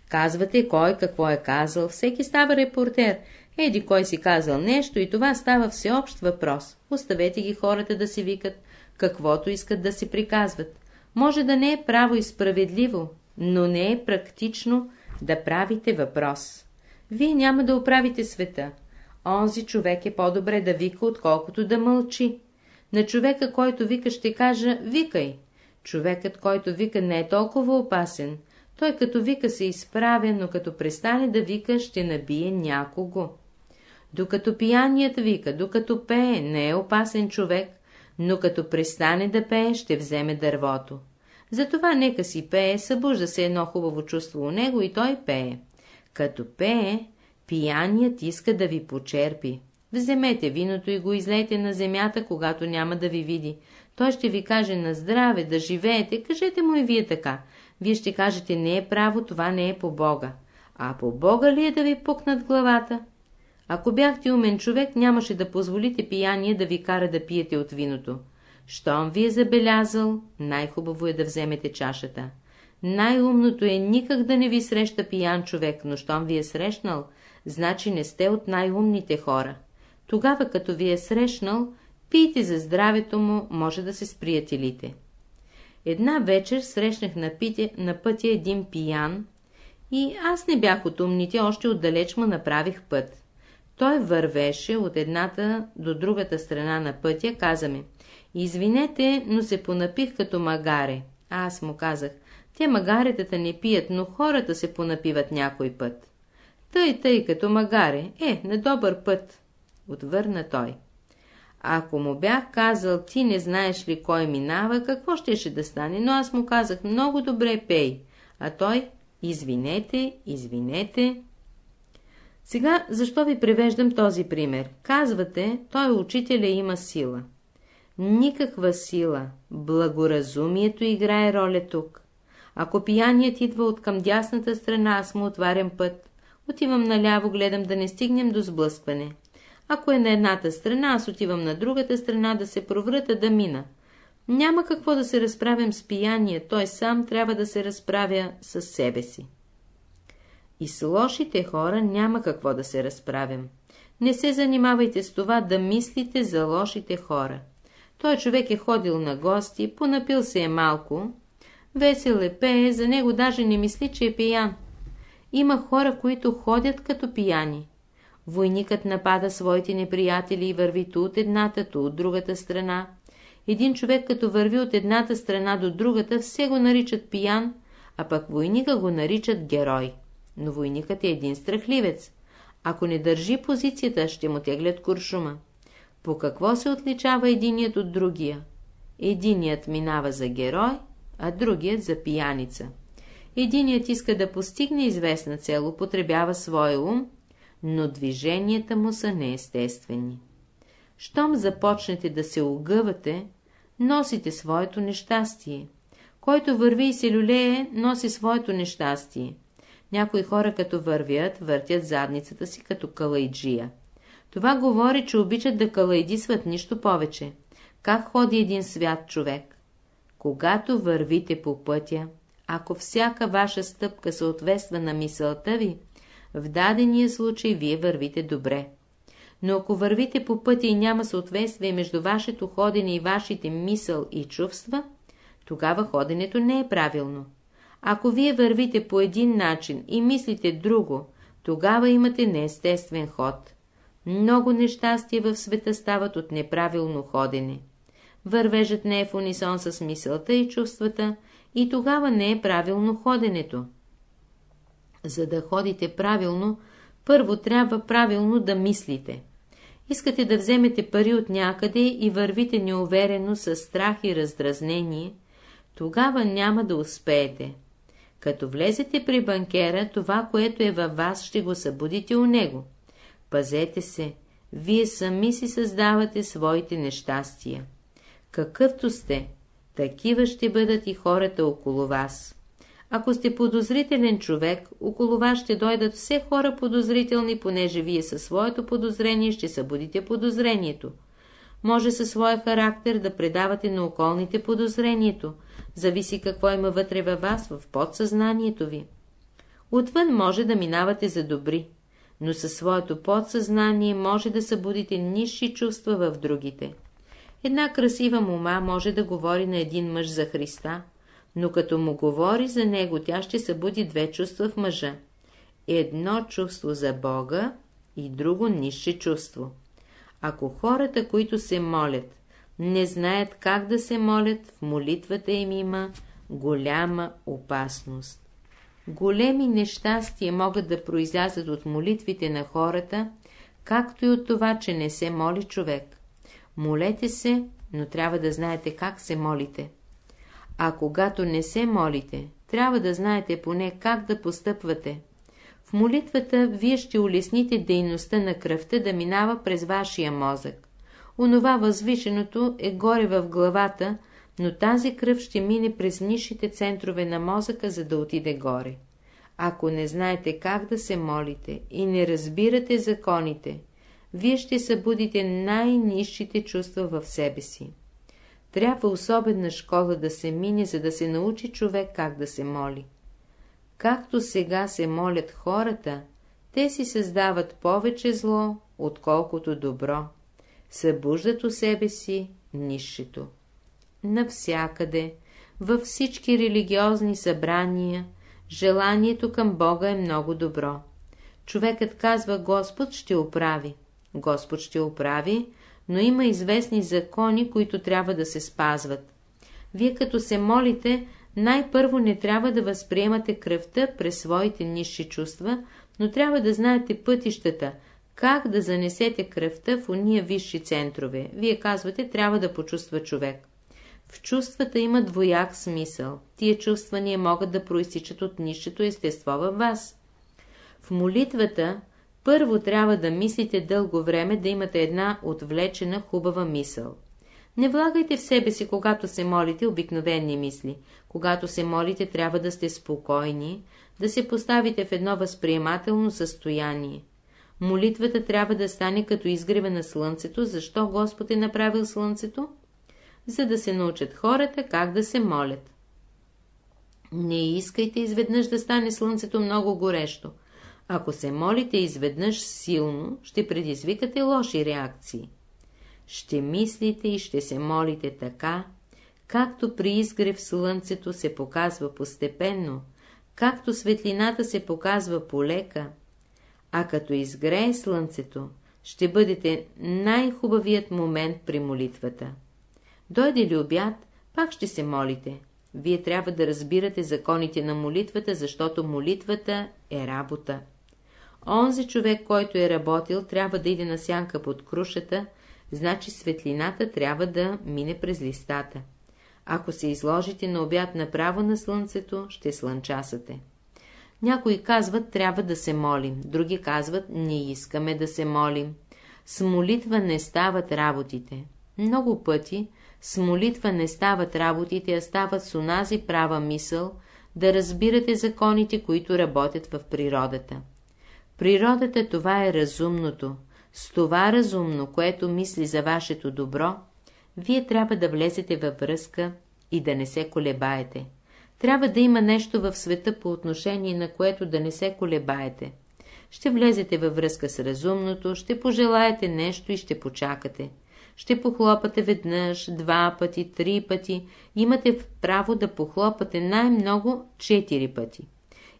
Казвате кой какво е казал, всеки става репортер. Еди кой си казал нещо и това става всеобщ въпрос. Оставете ги хората да си викат, каквото искат да си приказват. Може да не е право и справедливо, но не е практично да правите въпрос. Вие няма да оправите света. Онзи човек е по-добре да вика, отколкото да мълчи. На човека, който вика, ще кажа «викай». Човекът, който вика, не е толкова опасен. Той като вика се изправя, но като престане да вика, ще набие някого. Докато пияният вика, докато пее, не е опасен човек, но като престане да пее, ще вземе дървото. Затова нека си пее, събужда се едно хубаво чувство у него и той пее. Като пее, пияният иска да ви почерпи. Вземете виното и го излейте на земята, когато няма да ви види. Той ще ви каже на здраве, да живеете, кажете му и вие така. Вие ще кажете, не е право, това не е по Бога. А по Бога ли е да ви пукнат главата? Ако бяхте умен човек, нямаше да позволите пияние да ви кара да пиете от виното. Щом ви е забелязал, най-хубаво е да вземете чашата. Най-умното е никак да не ви среща пиян човек, но щом ви е срещнал, значи не сте от най-умните хора. Тогава, като ви е срещнал, пийте за здравето му, може да се сприятелите. Една вечер срещнах на, пите, на пътя един пиян и аз не бях от умните, още отдалеч му направих път. Той вървеше от едната до другата страна на пътя, каза ми, извинете, но се понапих като магаре. А аз му казах, те магаретата не пият, но хората се понапиват някой път. Тъй, тъй, като магаре, е, на добър път отвърна той. Ако му бях казал, ти не знаеш ли кой минава, какво щеше да стане, но аз му казах, много добре пей, а той, извинете, извинете. Сега, защо ви превеждам този пример? Казвате, той учителя има сила. Никаква сила, благоразумието играе роля тук. Ако пияният идва от към дясната страна, аз му отварям път. Отивам наляво, гледам да не стигнем до сблъскване. Ако е на едната страна, аз отивам на другата страна да се проврата да мина. Няма какво да се разправям с пияния, той сам трябва да се разправя с себе си. И с лошите хора няма какво да се разправям. Не се занимавайте с това да мислите за лошите хора. Той човек е ходил на гости, понапил се е малко, весел е пее, за него даже не мисли, че е пиян. Има хора, които ходят като пияни. Войникът напада своите неприятели и върви то от едната, то от другата страна. Един човек като върви от едната страна до другата, все го наричат пиян, а пък войника го наричат герой. Но войникът е един страхливец. Ако не държи позицията, ще му теглят куршума. По какво се отличава единият от другия? Единият минава за герой, а другият за пияница. Единият иска да постигне известна цел, употребява своя ум, но движенията му са неестествени. Щом започнете да се огъвате, носите своето нещастие. Който върви и се люлее, носи своето нещастие. Някои хора като вървят, въртят задницата си като калайджия. Това говори, че обичат да калайдисват нищо повече. Как ходи един свят човек? Когато вървите по пътя, ако всяка ваша стъпка съответства на мисълта ви, в дадения случай вие вървите добре. Но ако вървите по пътя и няма съответствие между вашето ходене и вашите мисъл и чувства, тогава ходенето не е правилно. Ако вие вървите по един начин и мислите друго, тогава имате неестествен ход. Много нещастия в света стават от неправилно ходене. Вървежът не е в унисон с мисълта и чувствата и тогава не е правилно ходенето. За да ходите правилно, първо трябва правилно да мислите. Искате да вземете пари от някъде и вървите неуверено с страх и раздразнение, тогава няма да успеете. Като влезете при банкера, това, което е във вас, ще го събудите у него. Пазете се, вие сами си създавате своите нещастия. Какъвто сте, такива ще бъдат и хората около вас. Ако сте подозрителен човек, около вас ще дойдат все хора подозрителни, понеже вие със своето подозрение ще събудите подозрението. Може със своя характер да предавате на околните подозрението, зависи какво има вътре във вас, в подсъзнанието ви. Отвън може да минавате за добри, но със своето подсъзнание може да събудите нисши чувства в другите. Една красива мома може да говори на един мъж за Христа, но като му говори за него, тя ще събуди две чувства в мъжа. Едно чувство за Бога и друго нисше чувство. Ако хората, които се молят, не знаят как да се молят, в молитвата им има голяма опасност. Големи нещастия могат да произлязат от молитвите на хората, както и от това, че не се моли човек. Молете се, но трябва да знаете как се молите. А когато не се молите, трябва да знаете поне как да постъпвате. В молитвата вие ще улесните дейността на кръвта да минава през вашия мозък. Онова възвишеното е горе в главата, но тази кръв ще мине през нишите центрове на мозъка, за да отиде горе. Ако не знаете как да се молите и не разбирате законите, вие ще събудите най-низшите чувства в себе си. Трябва особена школа да се мине, за да се научи човек как да се моли. Както сега се молят хората, те си създават повече зло, отколкото добро. Събуждат у себе си нището. Навсякъде, във всички религиозни събрания, желанието към Бога е много добро. Човекът казва, Господ ще оправи. Господ ще оправи, но има известни закони, които трябва да се спазват. Вие като се молите, най-първо не трябва да възприемате кръвта през своите низши чувства, но трябва да знаете пътищата, как да занесете кръвта в уния висши центрове. Вие казвате, трябва да почувства човек. В чувствата има двояк смисъл. Тия чувствания могат да проистичат от нището естество във вас. В молитвата първо трябва да мислите дълго време да имате една отвлечена хубава мисъл. Не влагайте в себе си, когато се молите, обикновени мисли. Когато се молите, трябва да сте спокойни, да се поставите в едно възприемателно състояние. Молитвата трябва да стане като изгрева на слънцето. Защо Господ е направил слънцето? За да се научат хората как да се молят. Не искайте изведнъж да стане слънцето много горещо. Ако се молите изведнъж силно, ще предизвикате лоши реакции. Ще мислите и ще се молите така, както при изгрев слънцето се показва постепенно, както светлината се показва полека, а като изгрее слънцето, ще бъдете най-хубавият момент при молитвата. Дойде ли обяд, пак ще се молите. Вие трябва да разбирате законите на молитвата, защото молитвата е работа. Онзи човек, който е работил, трябва да иде на сянка под крушата, значи светлината трябва да мине през листата. Ако се изложите на обяд направо на слънцето, ще слънчасате. Някои казват, трябва да се молим, други казват, не искаме да се молим. С молитва не стават работите. Много пъти с молитва не стават работите, а стават с онази права мисъл, да разбирате законите, които работят в природата. Природата това е разумното. С това разумно, което мисли за вашето добро, вие трябва да влезете във връзка и да не се колебаете. Трябва да има нещо в света по отношение на което да не се колебаете. Ще влезете във връзка с разумното, ще пожелаете нещо и ще почакате. Ще похлопате веднъж, два пъти, три пъти. Имате право да похлопате най-много четири пъти.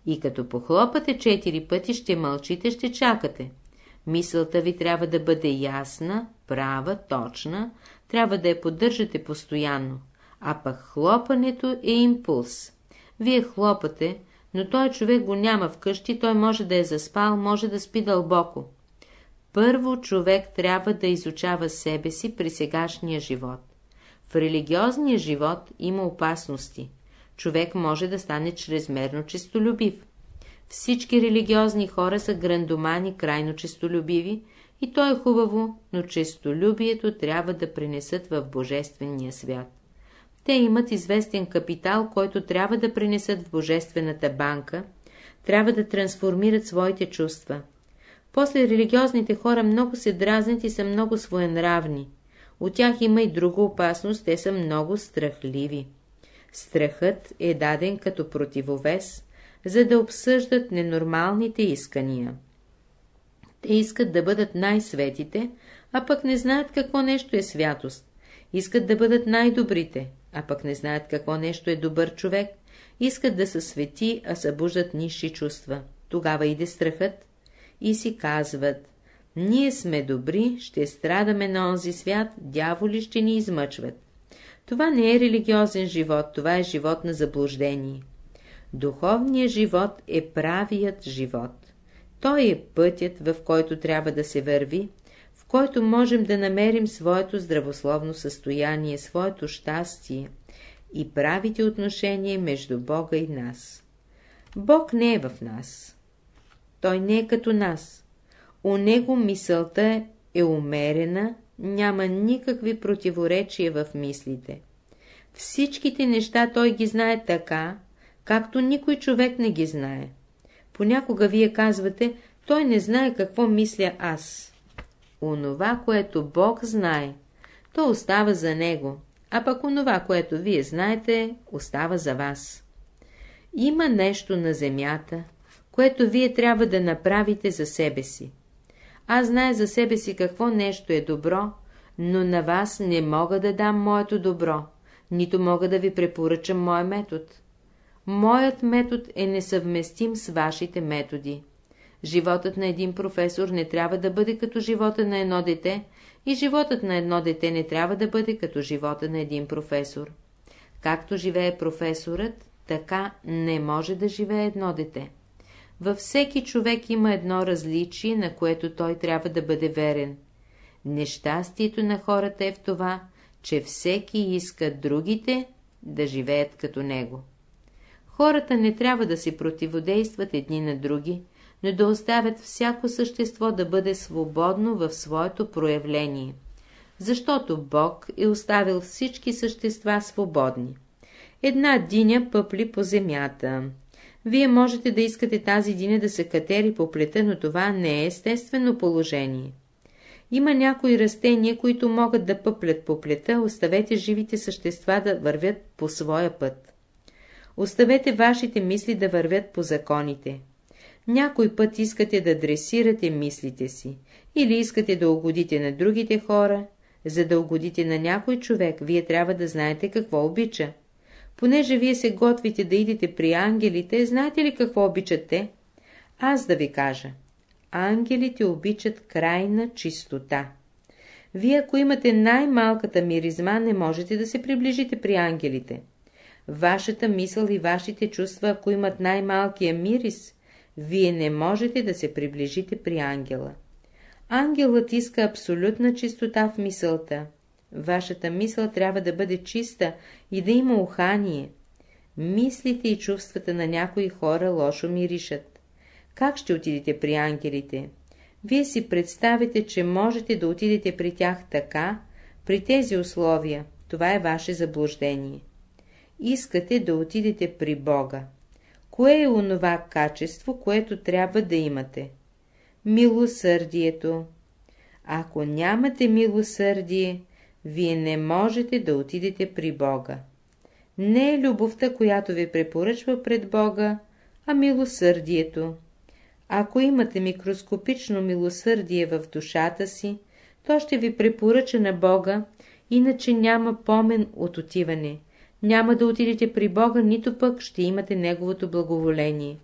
И като похлопате четири пъти, ще мълчите, ще чакате. Мисълта ви трябва да бъде ясна, права, точна, трябва да я поддържате постоянно. А пък хлопането е импулс. Вие хлопате, но той човек го няма вкъщи, той може да е заспал, може да спи дълбоко. Първо човек трябва да изучава себе си при сегашния живот. В религиозния живот има опасности. Човек може да стане чрезмерно честолюбив. Всички религиозни хора са грандомани, крайно честолюбиви, и то е хубаво, но честолюбието трябва да принесат в Божествения свят. Те имат известен капитал, който трябва да принесат в Божествената банка, трябва да трансформират своите чувства. После религиозните хора много се дразнят и са много своенравни. От тях има и друга опасност, те са много страхливи. Страхът е даден като противовес, за да обсъждат ненормалните искания. Те искат да бъдат най-светите, а пък не знаят какво нещо е святост. Искат да бъдат най-добрите, а пък не знаят какво нещо е добър човек. Искат да са свети, а събуждат нисши чувства. Тогава иде страхът и си казват, ние сме добри, ще страдаме на онзи свят, дяволи ще ни измъчват. Това не е религиозен живот, това е живот на заблуждение. Духовният живот е правият живот. Той е пътят, в който трябва да се върви, в който можем да намерим своето здравословно състояние, своето щастие и правите отношения между Бога и нас. Бог не е в нас. Той не е като нас. У него мисълта е умерена, няма никакви противоречия в мислите. Всичките неща той ги знае така, както никой човек не ги знае. Понякога вие казвате, той не знае какво мисля аз. Онова, което Бог знае, то остава за него, а пък онова, което вие знаете, остава за вас. Има нещо на земята, което вие трябва да направите за себе си. Аз знае за себе си какво нещо е добро, но на вас не мога да дам моето добро, нито мога да ви препоръчам моя метод. Моят метод е несъвместим с вашите методи. Животът на един професор не трябва да бъде като живота на едно дете и животът на едно дете не трябва да бъде като живота на един професор. Както живее професорът, така не може да живее едно дете. Във всеки човек има едно различие, на което той трябва да бъде верен. Нещастието на хората е в това, че всеки иска другите да живеят като него. Хората не трябва да си противодействат едни на други, но да оставят всяко същество да бъде свободно в своето проявление, защото Бог е оставил всички същества свободни. Една диня пъпли по земята. Вие можете да искате тази диня да се катери по плета, но това не е естествено положение. Има някои растения, които могат да пъплят по плета, оставете живите същества да вървят по своя път. Оставете вашите мисли да вървят по законите. Някой път искате да дресирате мислите си, или искате да угодите на другите хора. За да угодите на някой човек, вие трябва да знаете какво обича. Понеже вие се готвите да идете при ангелите, знаете ли какво обичат те? Аз да ви кажа. Ангелите обичат крайна чистота. Вие, ако имате най-малката миризма, не можете да се приближите при ангелите. Вашата мисъл и вашите чувства, ако имат най-малкия мирис, вие не можете да се приближите при ангела. Ангелът иска абсолютна чистота в мисълта. Вашата мисъл трябва да бъде чиста и да има ухание. Мислите и чувствата на някои хора лошо миришат. Как ще отидете при ангелите? Вие си представите, че можете да отидете при тях така, при тези условия. Това е ваше заблуждение. Искате да отидете при Бога. Кое е онова качество, което трябва да имате? Милосърдието. Ако нямате милосърдие, вие не можете да отидете при Бога. Не е любовта, която ви препоръчва пред Бога, а милосърдието. Ако имате микроскопично милосърдие в душата си, то ще ви препоръча на Бога, иначе няма помен от отиване. Няма да отидете при Бога, нито пък ще имате Неговото благоволение.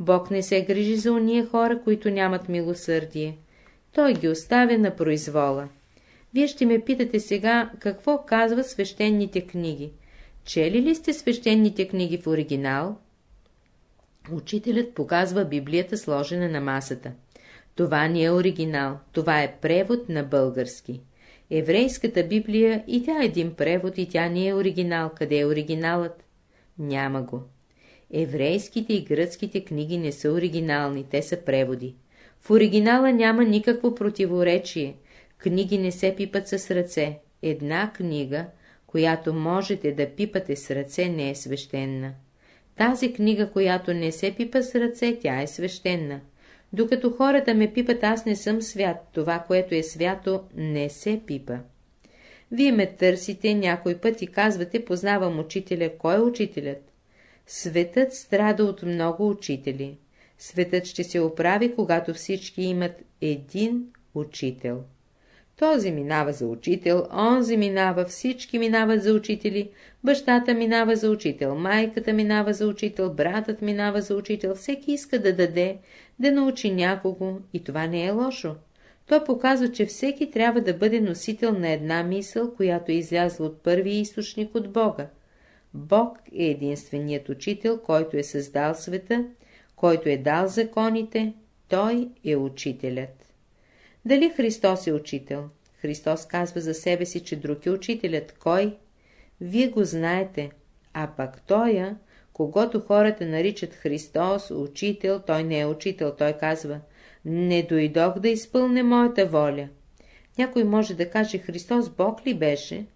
Бог не се грижи за уния хора, които нямат милосърдие. Той ги оставя на произвола. Вие ще ме питате сега, какво казва свещените книги. Чели ли сте свещените книги в оригинал? Учителят показва Библията сложена на масата. Това не е оригинал, това е превод на български. Еврейската Библия и тя е един превод, и тя не е оригинал. Къде е оригиналът? Няма го. Еврейските и гръцките книги не са оригинални, те са преводи. В оригинала няма никакво противоречие. Книги не се пипат с ръце. Една книга, която можете да пипате с ръце, не е свещена. Тази книга, която не се пипа с ръце, тя е свещена. Докато хората ме пипат, аз не съм свят. Това, което е свято, не се пипа. Вие ме търсите някой път и казвате, познавам учителя. Кой е учителят? Светът страда от много учители. Светът ще се оправи, когато всички имат един учител. Този минава за учител, онзи минава, всички минават за учители, бащата минава за учител, майката минава за учител, братът минава за учител, всеки иска да даде, да научи някого и това не е лошо. Той показва, че всеки трябва да бъде носител на една мисъл, която е излязла от първия източник от Бога. Бог е единственият учител, който е създал света, който е дал законите, той е учителят. Дали Христос е учител? Христос казва за себе си, че друг е учителят. Кой? Вие го знаете. А пак тоя, когато хората наричат Христос учител, той не е учител, той казва «Не дойдох да изпълня моята воля». Някой може да каже Христос Бог ли беше?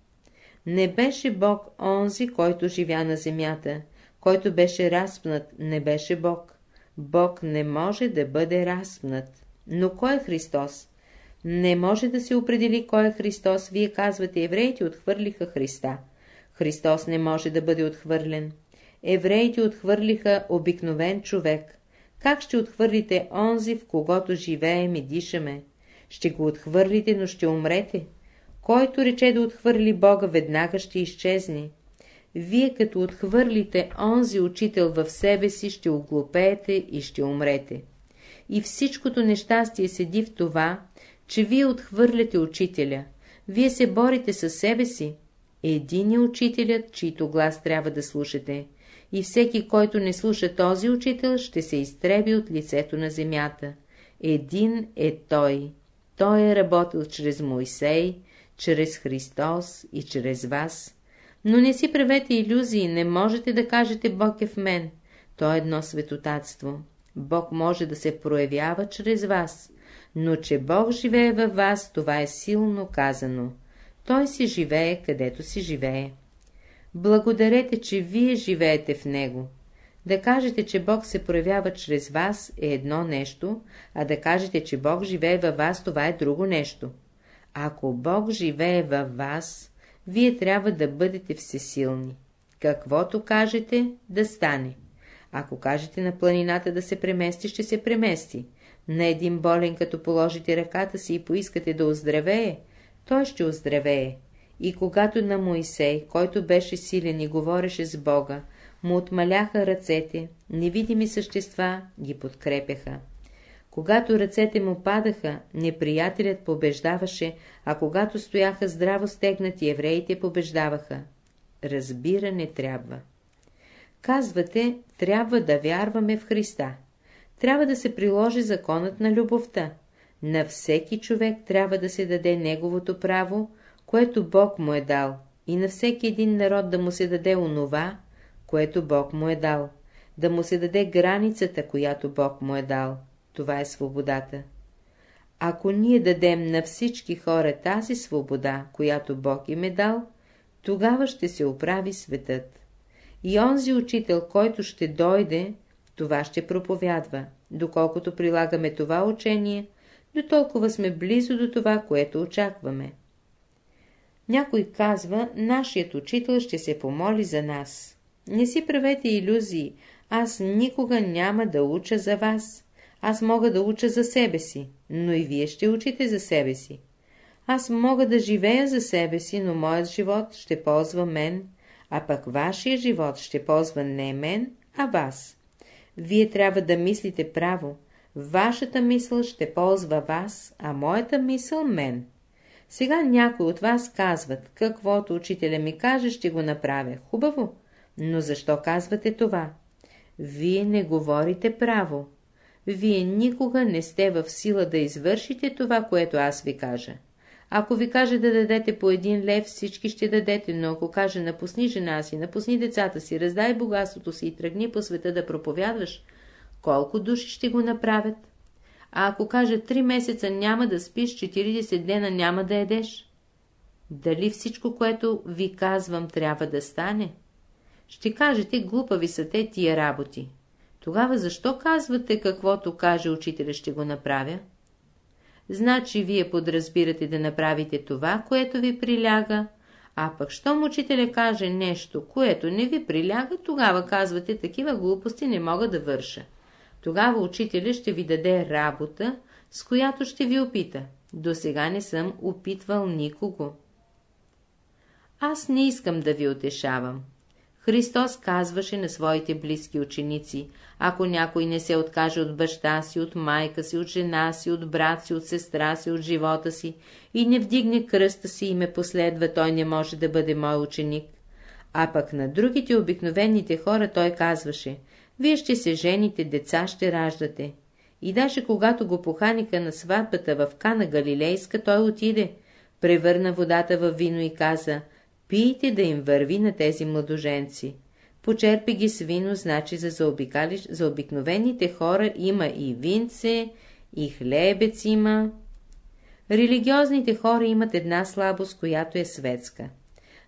Не беше Бог онзи, който живя на земята, който беше разпнат, не беше Бог. Бог не може да бъде разпнат. Но кой е Христос? Не може да се определи кой е Христос. Вие казвате, евреите отхвърлиха Христа. Христос не може да бъде отхвърлен. Евреите отхвърлиха обикновен човек. Как ще отхвърлите онзи, в когото живеем и дишаме? Ще го отхвърлите, но ще умрете. Който рече да отхвърли Бога, веднага ще изчезне. Вие като отхвърлите онзи учител в себе си, ще оглупеете и ще умрете. И всичкото нещастие седи в това, че вие отхвърляте учителя. Вие се борите със себе си. Един е учителят, чийто глас трябва да слушате. И всеки, който не слуша този учител, ще се изтреби от лицето на земята. Един е той. Той е работил чрез Моисей, чрез Христос и чрез вас. Но не си правете иллюзии, не можете да кажете Бог е в мен. То е едно светотатство. Бог може да се проявява чрез вас, но че Бог живее във вас, това е силно казано. Той си живее, където си живее. Благодарете, че вие живеете в Него. Да кажете, че Бог се проявява чрез вас е едно нещо, а да кажете, че Бог живее във вас, това е друго нещо. Ако Бог живее във вас, вие трябва да бъдете всесилни. Каквото кажете, да стане. Ако кажете на планината да се премести, ще се премести. На един болен, като положите ръката си и поискате да оздравее, той ще оздравее. И когато на Моисей, който беше силен и говореше с Бога, му отмаляха ръцете, невидими същества ги подкрепяха. Когато ръцете му падаха, неприятелят побеждаваше, а когато стояха здраво стегнати, евреите побеждаваха. Разбиране трябва. Казвате, трябва да вярваме в Христа. Трябва да се приложи законът на любовта. На всеки човек трябва да се даде неговото право, което Бог му е дал, и на всеки един народ да му се даде онова, което Бог му е дал, да му се даде границата, която Бог му е дал. Това е свободата. Ако ние дадем на всички хора тази свобода, която Бог им е дал, тогава ще се оправи светът. И онзи учител, който ще дойде, това ще проповядва. Доколкото прилагаме това учение, до толкова сме близо до това, което очакваме. Някой казва, нашият учител ще се помоли за нас. Не си правете иллюзии, аз никога няма да уча за вас. Аз мога да уча за себе си, но и вие ще учите за себе си. Аз мога да живея за себе си, но моят живот ще ползва мен, а пък вашия живот ще ползва не мен, а вас. Вие трябва да мислите право. Вашата мисъл ще ползва вас, а моята мисъл мен. Сега някои от вас казват, каквото учителя ми каже, ще го направя. Хубаво. Но защо казвате това? Вие не говорите право. Вие никога не сте в сила да извършите това, което аз ви кажа. Ако ви каже да дадете по един лев, всички ще дадете, но ако каже напусни жена си, напусни децата си, раздай богатството си и тръгни по света да проповядваш, колко души ще го направят? А ако каже три месеца няма да спиш, 40 дена няма да едеш? Дали всичко, което ви казвам, трябва да стане? Ще кажете, глупави са те тия работи. Тогава защо казвате, каквото каже учителя ще го направя? Значи вие подразбирате да направите това, което ви приляга, а пък щом учителя каже нещо, което не ви приляга, тогава казвате, такива глупости не мога да върша. Тогава учителя ще ви даде работа, с която ще ви опита. До сега не съм опитвал никого. Аз не искам да ви утешавам. Христос казваше на своите близки ученици, ако някой не се откаже от баща си, от майка си, от жена си, от брат си, от сестра си, от живота си и не вдигне кръста си и ме последва, той не може да бъде мой ученик. А пък на другите обикновените хора той казваше, вие ще се жените, деца ще раждате. И даже когато го поханиха на сватбата в Кана Галилейска, той отиде, превърна водата в вино и каза, пийте да им върви на тези младоженци. Почерпи ги с вино, значи за, заобикалиш, за обикновените хора има и винце, и хлебец има. Религиозните хора имат една слабост, която е светска.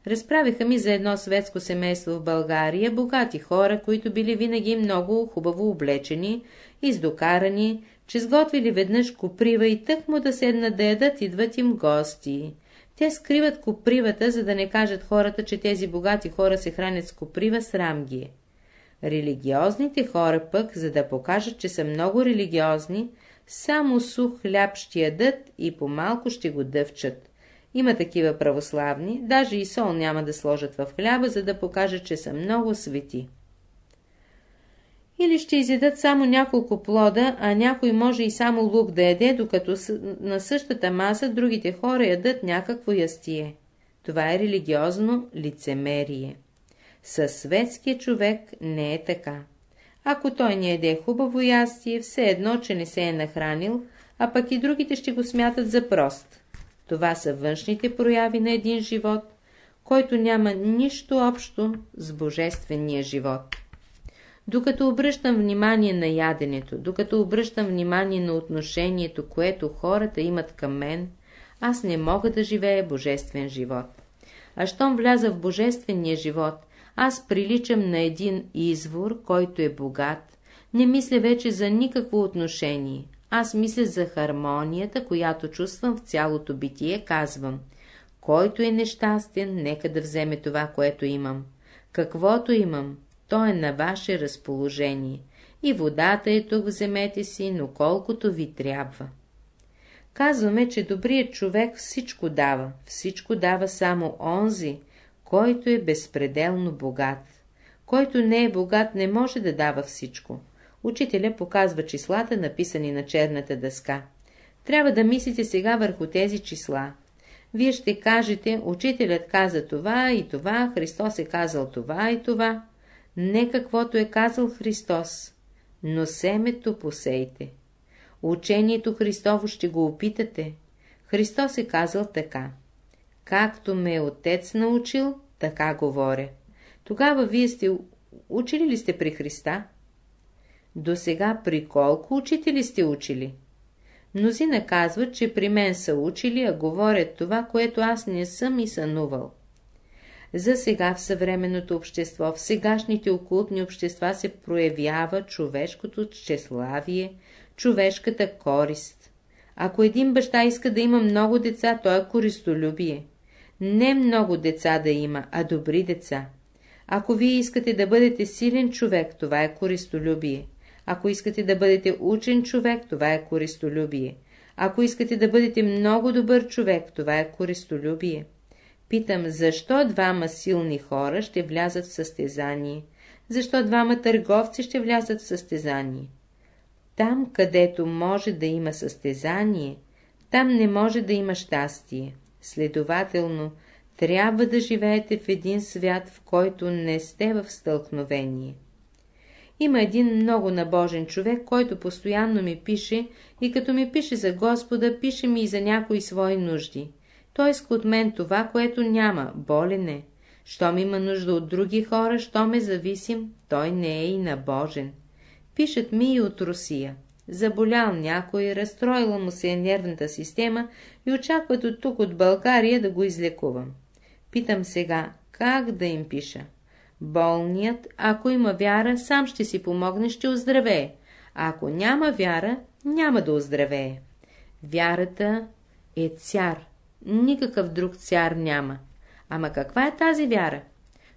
Разправиха ми за едно светско семейство в България, богати хора, които били винаги много хубаво облечени, издокарани, че сготвили веднъж коприва и тък му да седнат да ядат, идват им гости. Те скриват копривата, за да не кажат хората, че тези богати хора се хранят с коприва, срам ги. Религиозните хора пък, за да покажат, че са много религиозни, само сух хляб ще ядат и по-малко ще го дъвчат. Има такива православни, даже и сол няма да сложат в хляба, за да покажат, че са много свети. Или ще изядат само няколко плода, а някой може и само лук да яде, докато на същата маса другите хора ядат някакво ястие. Това е религиозно лицемерие. Със светския човек не е така. Ако той не яде хубаво ястие, все едно, че не се е нахранил, а пък и другите ще го смятат за прост. Това са външните прояви на един живот, който няма нищо общо с божествения живот. Докато обръщам внимание на яденето, докато обръщам внимание на отношението, което хората имат към мен, аз не мога да живея божествен живот. А щом вляза в божествения живот, аз приличам на един извор, който е богат, не мисля вече за никакво отношение. Аз мисля за хармонията, която чувствам в цялото битие, казвам. Който е нещастен, нека да вземе това, което имам. Каквото имам, то е на ваше разположение. И водата е тук, вземете си, но колкото ви трябва. Казваме, че добрият човек всичко дава, всичко дава само онзи, който е безпределно богат. Който не е богат, не може да дава всичко. Учителя показва числата, написани на черната дъска. Трябва да мислите сега върху тези числа. Вие ще кажете, учителят каза това и това, Христос е казал това и това не каквото е казал Христос, но семето посейте. Учението Христово ще го опитате. Христос е казал така. Както ме е отец научил, така говоря. Тогава вие сте учили ли сте при Христа? До сега при колко учители сте учили? Мнозина казват, че при мен са учили, а говорят това, което аз не съм и сънувал. За сега в съвременното общество, в сегашните окултни общества се проявява човешкото тщеславие, човешката корист. Ако един баща иска да има много деца, то е користолюбие. Не много деца да има, а добри деца. Ако вие искате да бъдете силен човек, това е користолюбие. Ако искате да бъдете учен човек, това е користолюбие. Ако искате да бъдете много добър човек, това е користолюбие. Питам, защо двама силни хора ще влязат в състезание? Защо двама търговци ще влязат в състезание? Там, където може да има състезание, там не може да има щастие. Следователно, трябва да живеете в един свят, в който не сте в стълкновение. Има един много набожен човек, който постоянно ми пише и като ми пише за Господа, пише ми и за някои свои нужди. Той иска от мен това, което няма, болен е. Щом има нужда от други хора, що ме зависим, той не е и набожен. Пишат ми и от Русия. Заболял някой, разстроила му се е нервната система и очакват от тук от България да го излекувам. Питам сега, как да им пиша? Болният, ако има вяра, сам ще си помогне, ще оздравее, ако няма вяра, няма да оздравее. Вярата е цяр, никакъв друг цяр няма. Ама каква е тази вяра?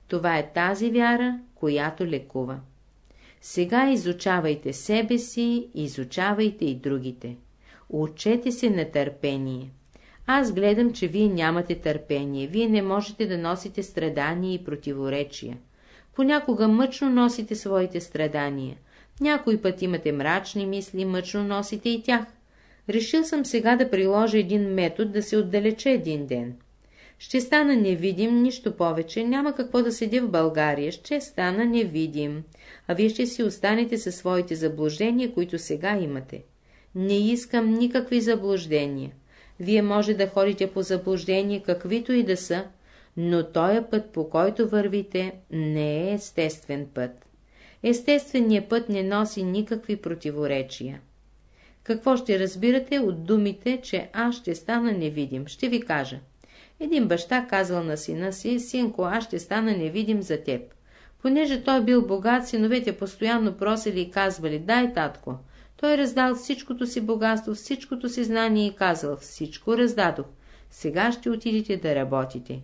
Това е тази вяра, която лекува. Сега изучавайте себе си, изучавайте и другите. Учете се на търпение. Аз гледам, че вие нямате търпение, вие не можете да носите страдания и противоречия. Понякога мъчно носите своите страдания. Някой път имате мрачни мисли, мъчно носите и тях. Решил съм сега да приложа един метод да се отдалече един ден. Ще стана невидим, нищо повече, няма какво да седя в България, ще стана невидим, а вие ще си останете със своите заблуждения, които сега имате. Не искам никакви заблуждения. Вие може да ходите по заблуждения, каквито и да са, но този път, по който вървите, не е естествен път. Естественият път не носи никакви противоречия. Какво ще разбирате от думите, че аз ще стана невидим? Ще ви кажа. Един баща казал на сина си, синко, аз ще стана невидим за теб. Понеже той бил богат, синовете постоянно просили и казвали, дай татко. Той раздал всичкото си богатство, всичкото си знание и казал, всичко раздадох. Сега ще отидете да работите.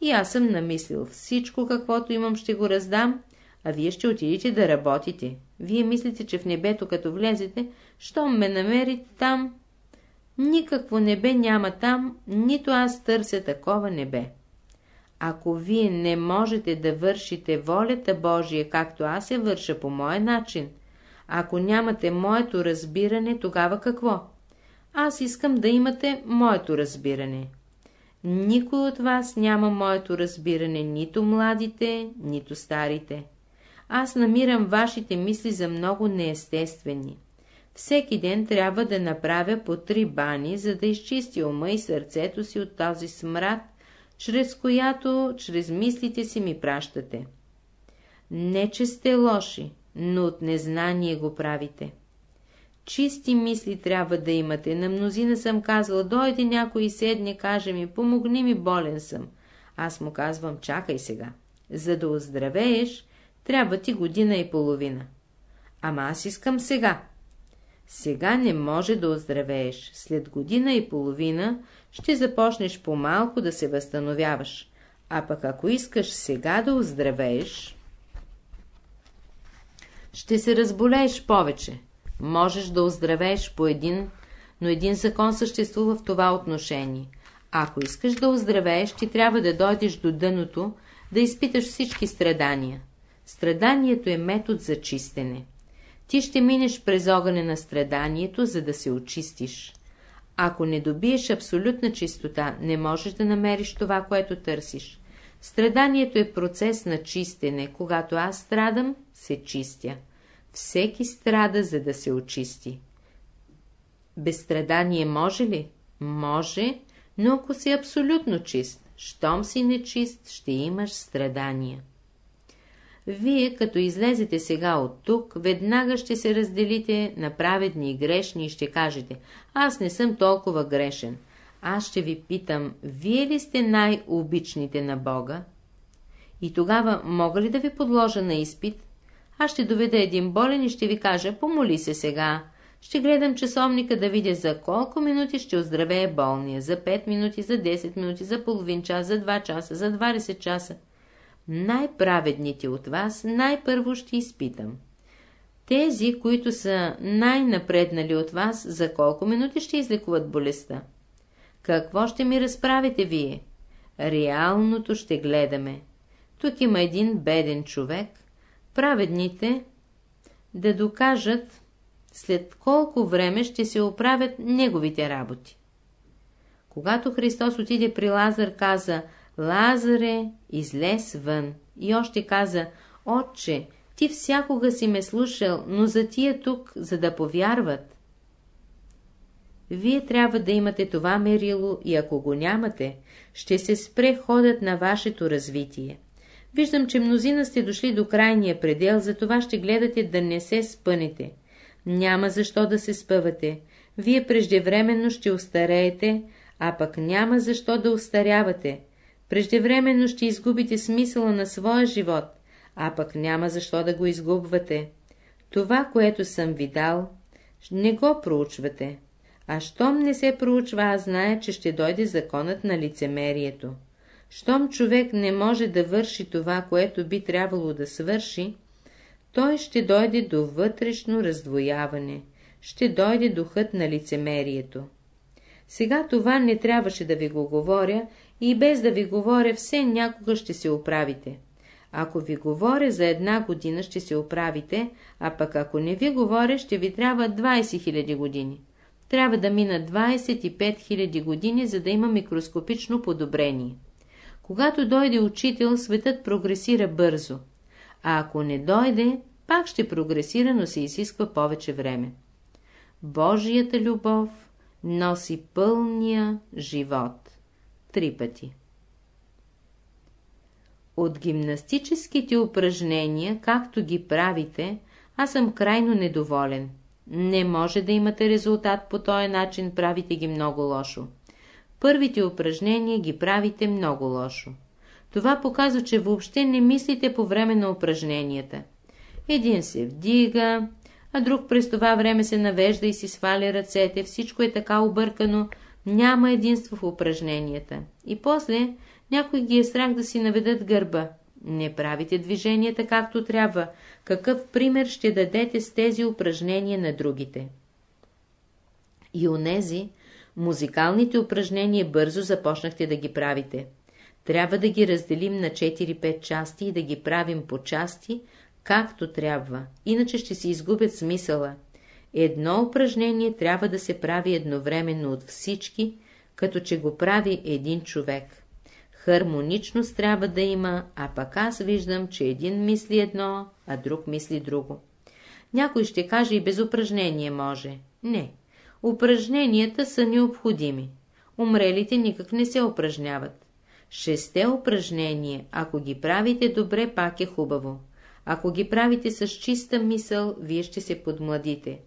И аз съм намислил, всичко каквото имам ще го раздам, а вие ще отидете да работите. Вие мислите, че в небето като влезете, щом ме намерите там, никакво небе няма там, нито аз търся такова небе. Ако вие не можете да вършите волята Божия, както аз я върша по моя начин, ако нямате моето разбиране, тогава какво? Аз искам да имате моето разбиране. Никой от вас няма моето разбиране, нито младите, нито старите. Аз намирам вашите мисли за много неестествени. Всеки ден трябва да направя по три бани, за да изчисти ума и сърцето си от този смрад, чрез която, чрез мислите си ми пращате. Не, че сте лоши, но от незнание го правите. Чисти мисли трябва да имате. На мнозина съм казвал, дойде някой и седне, каже ми, помогни ми, болен съм. Аз му казвам, чакай сега. За да оздравееш, трябва ти година и половина. Ама аз искам сега. Сега не може да оздравееш. След година и половина ще започнеш по-малко да се възстановяваш. А пък ако искаш сега да оздравееш, ще се разболееш повече. Можеш да оздравееш по един, но един закон съществува в това отношение. Ако искаш да оздравееш, ти трябва да дойдеш до дъното, да изпиташ всички страдания. Страданието е метод за чистене. Ти ще минеш през огъня на страданието, за да се очистиш. Ако не добиеш абсолютна чистота, не можеш да намериш това, което търсиш. Страданието е процес на чистене. Когато аз страдам, се чистя. Всеки страда, за да се очисти. Без страдание може ли? Може, но ако си абсолютно чист, щом си нечист, ще имаш страдания. Вие, като излезете сега от тук, веднага ще се разделите на праведни и грешни и ще кажете, аз не съм толкова грешен. Аз ще ви питам, вие ли сте най-обичните на Бога? И тогава мога ли да ви подложа на изпит? Аз ще доведа един болен и ще ви кажа, помоли се сега. Ще гледам часовника да видя за колко минути ще оздравее болния. За 5 минути, за 10 минути, за половин час, за 2 часа, за 20 часа. Най-праведните от вас най-първо ще изпитам. Тези, които са най-напреднали от вас, за колко минути ще излекуват болестта? Какво ще ми разправите вие? Реалното ще гледаме. Тук има един беден човек. Праведните да докажат след колко време ще се оправят неговите работи. Когато Христос отиде при Лазар, каза Лазаре, излез вън. И още каза, Отче, ти всякога си ме слушал, но за тия тук, за да повярват. Вие трябва да имате това мерило и ако го нямате, ще се спре ходът на вашето развитие. Виждам, че мнозина сте дошли до крайния предел, затова ще гледате да не се спънете. Няма защо да се спъвате. Вие преждевременно ще устареете, а пък няма защо да устарявате. Преждевременно ще изгубите смисъла на своя живот, а пък няма защо да го изгубвате. Това, което съм ви дал, не го проучвате. А щом не се проучва, аз зная, че ще дойде законът на лицемерието. Щом човек не може да върши това, което би трябвало да свърши, той ще дойде до вътрешно раздвояване, ще дойде духът на лицемерието. Сега това не трябваше да ви го говоря и без да ви говоря все някога ще се оправите. Ако ви говоря за една година ще се оправите, а пък ако не ви говоря ще ви трябва 20 000 години. Трябва да мина 25 000 години, за да има микроскопично подобрение. Когато дойде учител, светът прогресира бързо, а ако не дойде, пак ще прогресира, но се изисква повече време. Божията любов носи пълния живот. Три пъти. От гимнастическите упражнения, както ги правите, аз съм крайно недоволен. Не може да имате резултат по този начин, правите ги много лошо. Първите упражнения ги правите много лошо. Това показва, че въобще не мислите по време на упражненията. Един се вдига, а друг през това време се навежда и си сваля ръцете, всичко е така объркано, няма единство в упражненията. И после някой ги е страх да си наведат гърба. Не правите движенията както трябва. Какъв пример ще дадете с тези упражнения на другите? И онези, музикалните упражнения бързо започнахте да ги правите. Трябва да ги разделим на 4-5 части и да ги правим по части, както трябва, иначе ще си изгубят смисъла. Едно упражнение трябва да се прави едновременно от всички, като че го прави един човек. Хармоничност трябва да има, а пък аз виждам, че един мисли едно, а друг мисли друго. Някой ще каже и без упражнение може. Не. Упражненията са необходими. Умрелите никак не се упражняват. Шесте упражнения, ако ги правите добре, пак е хубаво. Ако ги правите с чиста мисъл, вие ще се подмладите.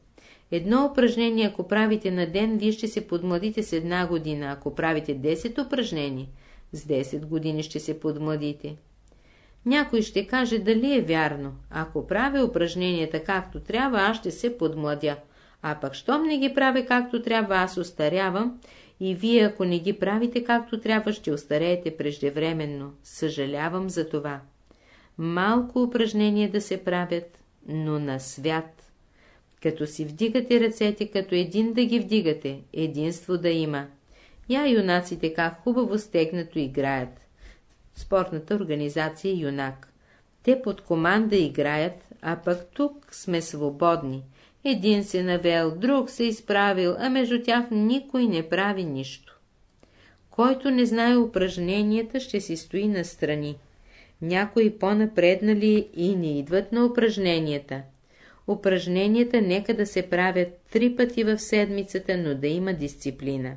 Едно упражнение, ако правите на ден, вие ще се подмладите с една година. Ако правите 10 упражнения, с 10 години ще се подмладите. Някой ще каже дали е вярно. Ако правя упражненията както трябва, аз ще се подмладя. А пък, щом не ги правя както трябва, аз остарявам и вие, ако не ги правите както трябва, ще остареете преждевременно. Съжалявам за това. Малко упражнения да се правят, но на свят. Като си вдигате ръцете, като един да ги вдигате, единство да има. Я юнаците как хубаво стегнато играят. Спортната организация юнак. Те под команда играят, а пък тук сме свободни. Един се навел, друг се изправил, а между тях никой не прави нищо. Който не знае упражненията, ще си стои настрани. Някои по-напреднали и не идват на упражненията. Упражненията нека да се правят три пъти в седмицата, но да има дисциплина.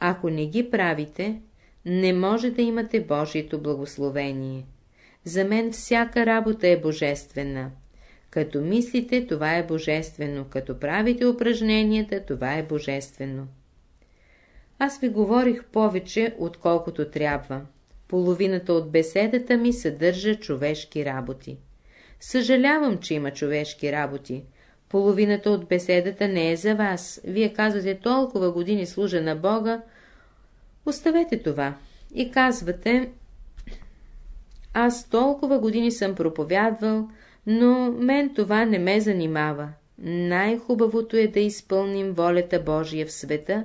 Ако не ги правите, не може да имате Божието благословение. За мен всяка работа е божествена. Като мислите, това е божествено, като правите упражненията, това е божествено. Аз ви говорих повече, отколкото трябва. Половината от беседата ми съдържа човешки работи. Съжалявам, че има човешки работи. Половината от беседата не е за вас. Вие казвате толкова години служа на Бога. Оставете това. И казвате, аз толкова години съм проповядвал, но мен това не ме занимава. Най-хубавото е да изпълним волята Божия в света,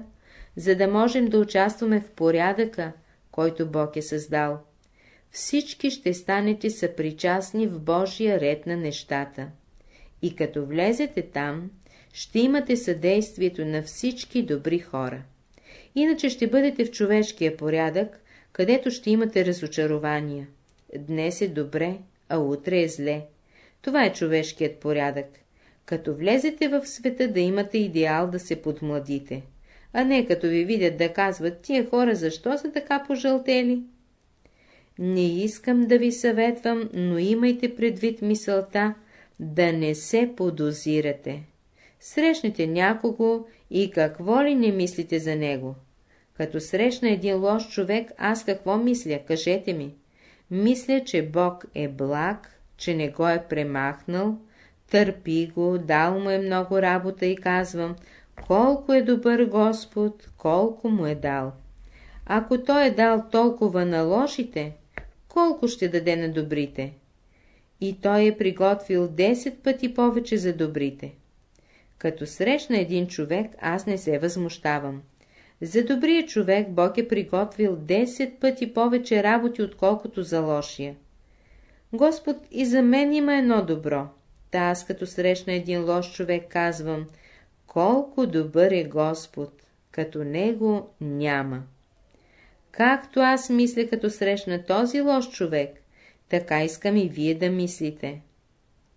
за да можем да участваме в порядъка, който Бог е създал. Всички ще станете съпричастни в Божия ред на нещата. И като влезете там, ще имате съдействието на всички добри хора. Иначе ще бъдете в човешкия порядък, където ще имате разочарования. Днес е добре, а утре е зле. Това е човешкият порядък. Като влезете в света да имате идеал да се подмладите, а не като ви видят да казват тия хора защо са така пожълтели. Не искам да ви съветвам, но имайте предвид мисълта да не се подозирате. Срещнете някого и какво ли не мислите за него. Като срещна един лош човек, аз какво мисля, кажете ми. Мисля, че Бог е благ, че не го е премахнал, търпи го, дал му е много работа и казвам, колко е добър Господ, колко му е дал. Ако той е дал толкова на лошите, колко ще даде на добрите? И той е приготвил 10 пъти повече за добрите. Като срещна един човек, аз не се възмущавам. За добрия човек Бог е приготвил 10 пъти повече работи, отколкото за лошия. Господ и за мен има едно добро. Та аз като срещна един лош човек казвам, колко добър е Господ, като него няма. Както аз мисля като срещна този лош човек, така искам и вие да мислите.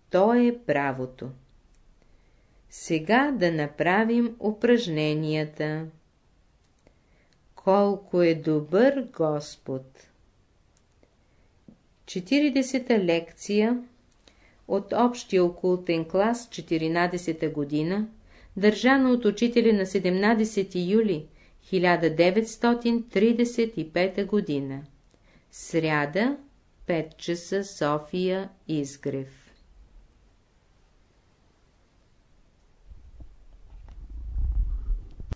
То е правото. Сега да направим упражненията. Колко е добър Господ! 40-та лекция от общия окултен клас 14-та година, държана от учителя на 17 юли 1935 година. Сряда, 5 часа, София, Изгрев.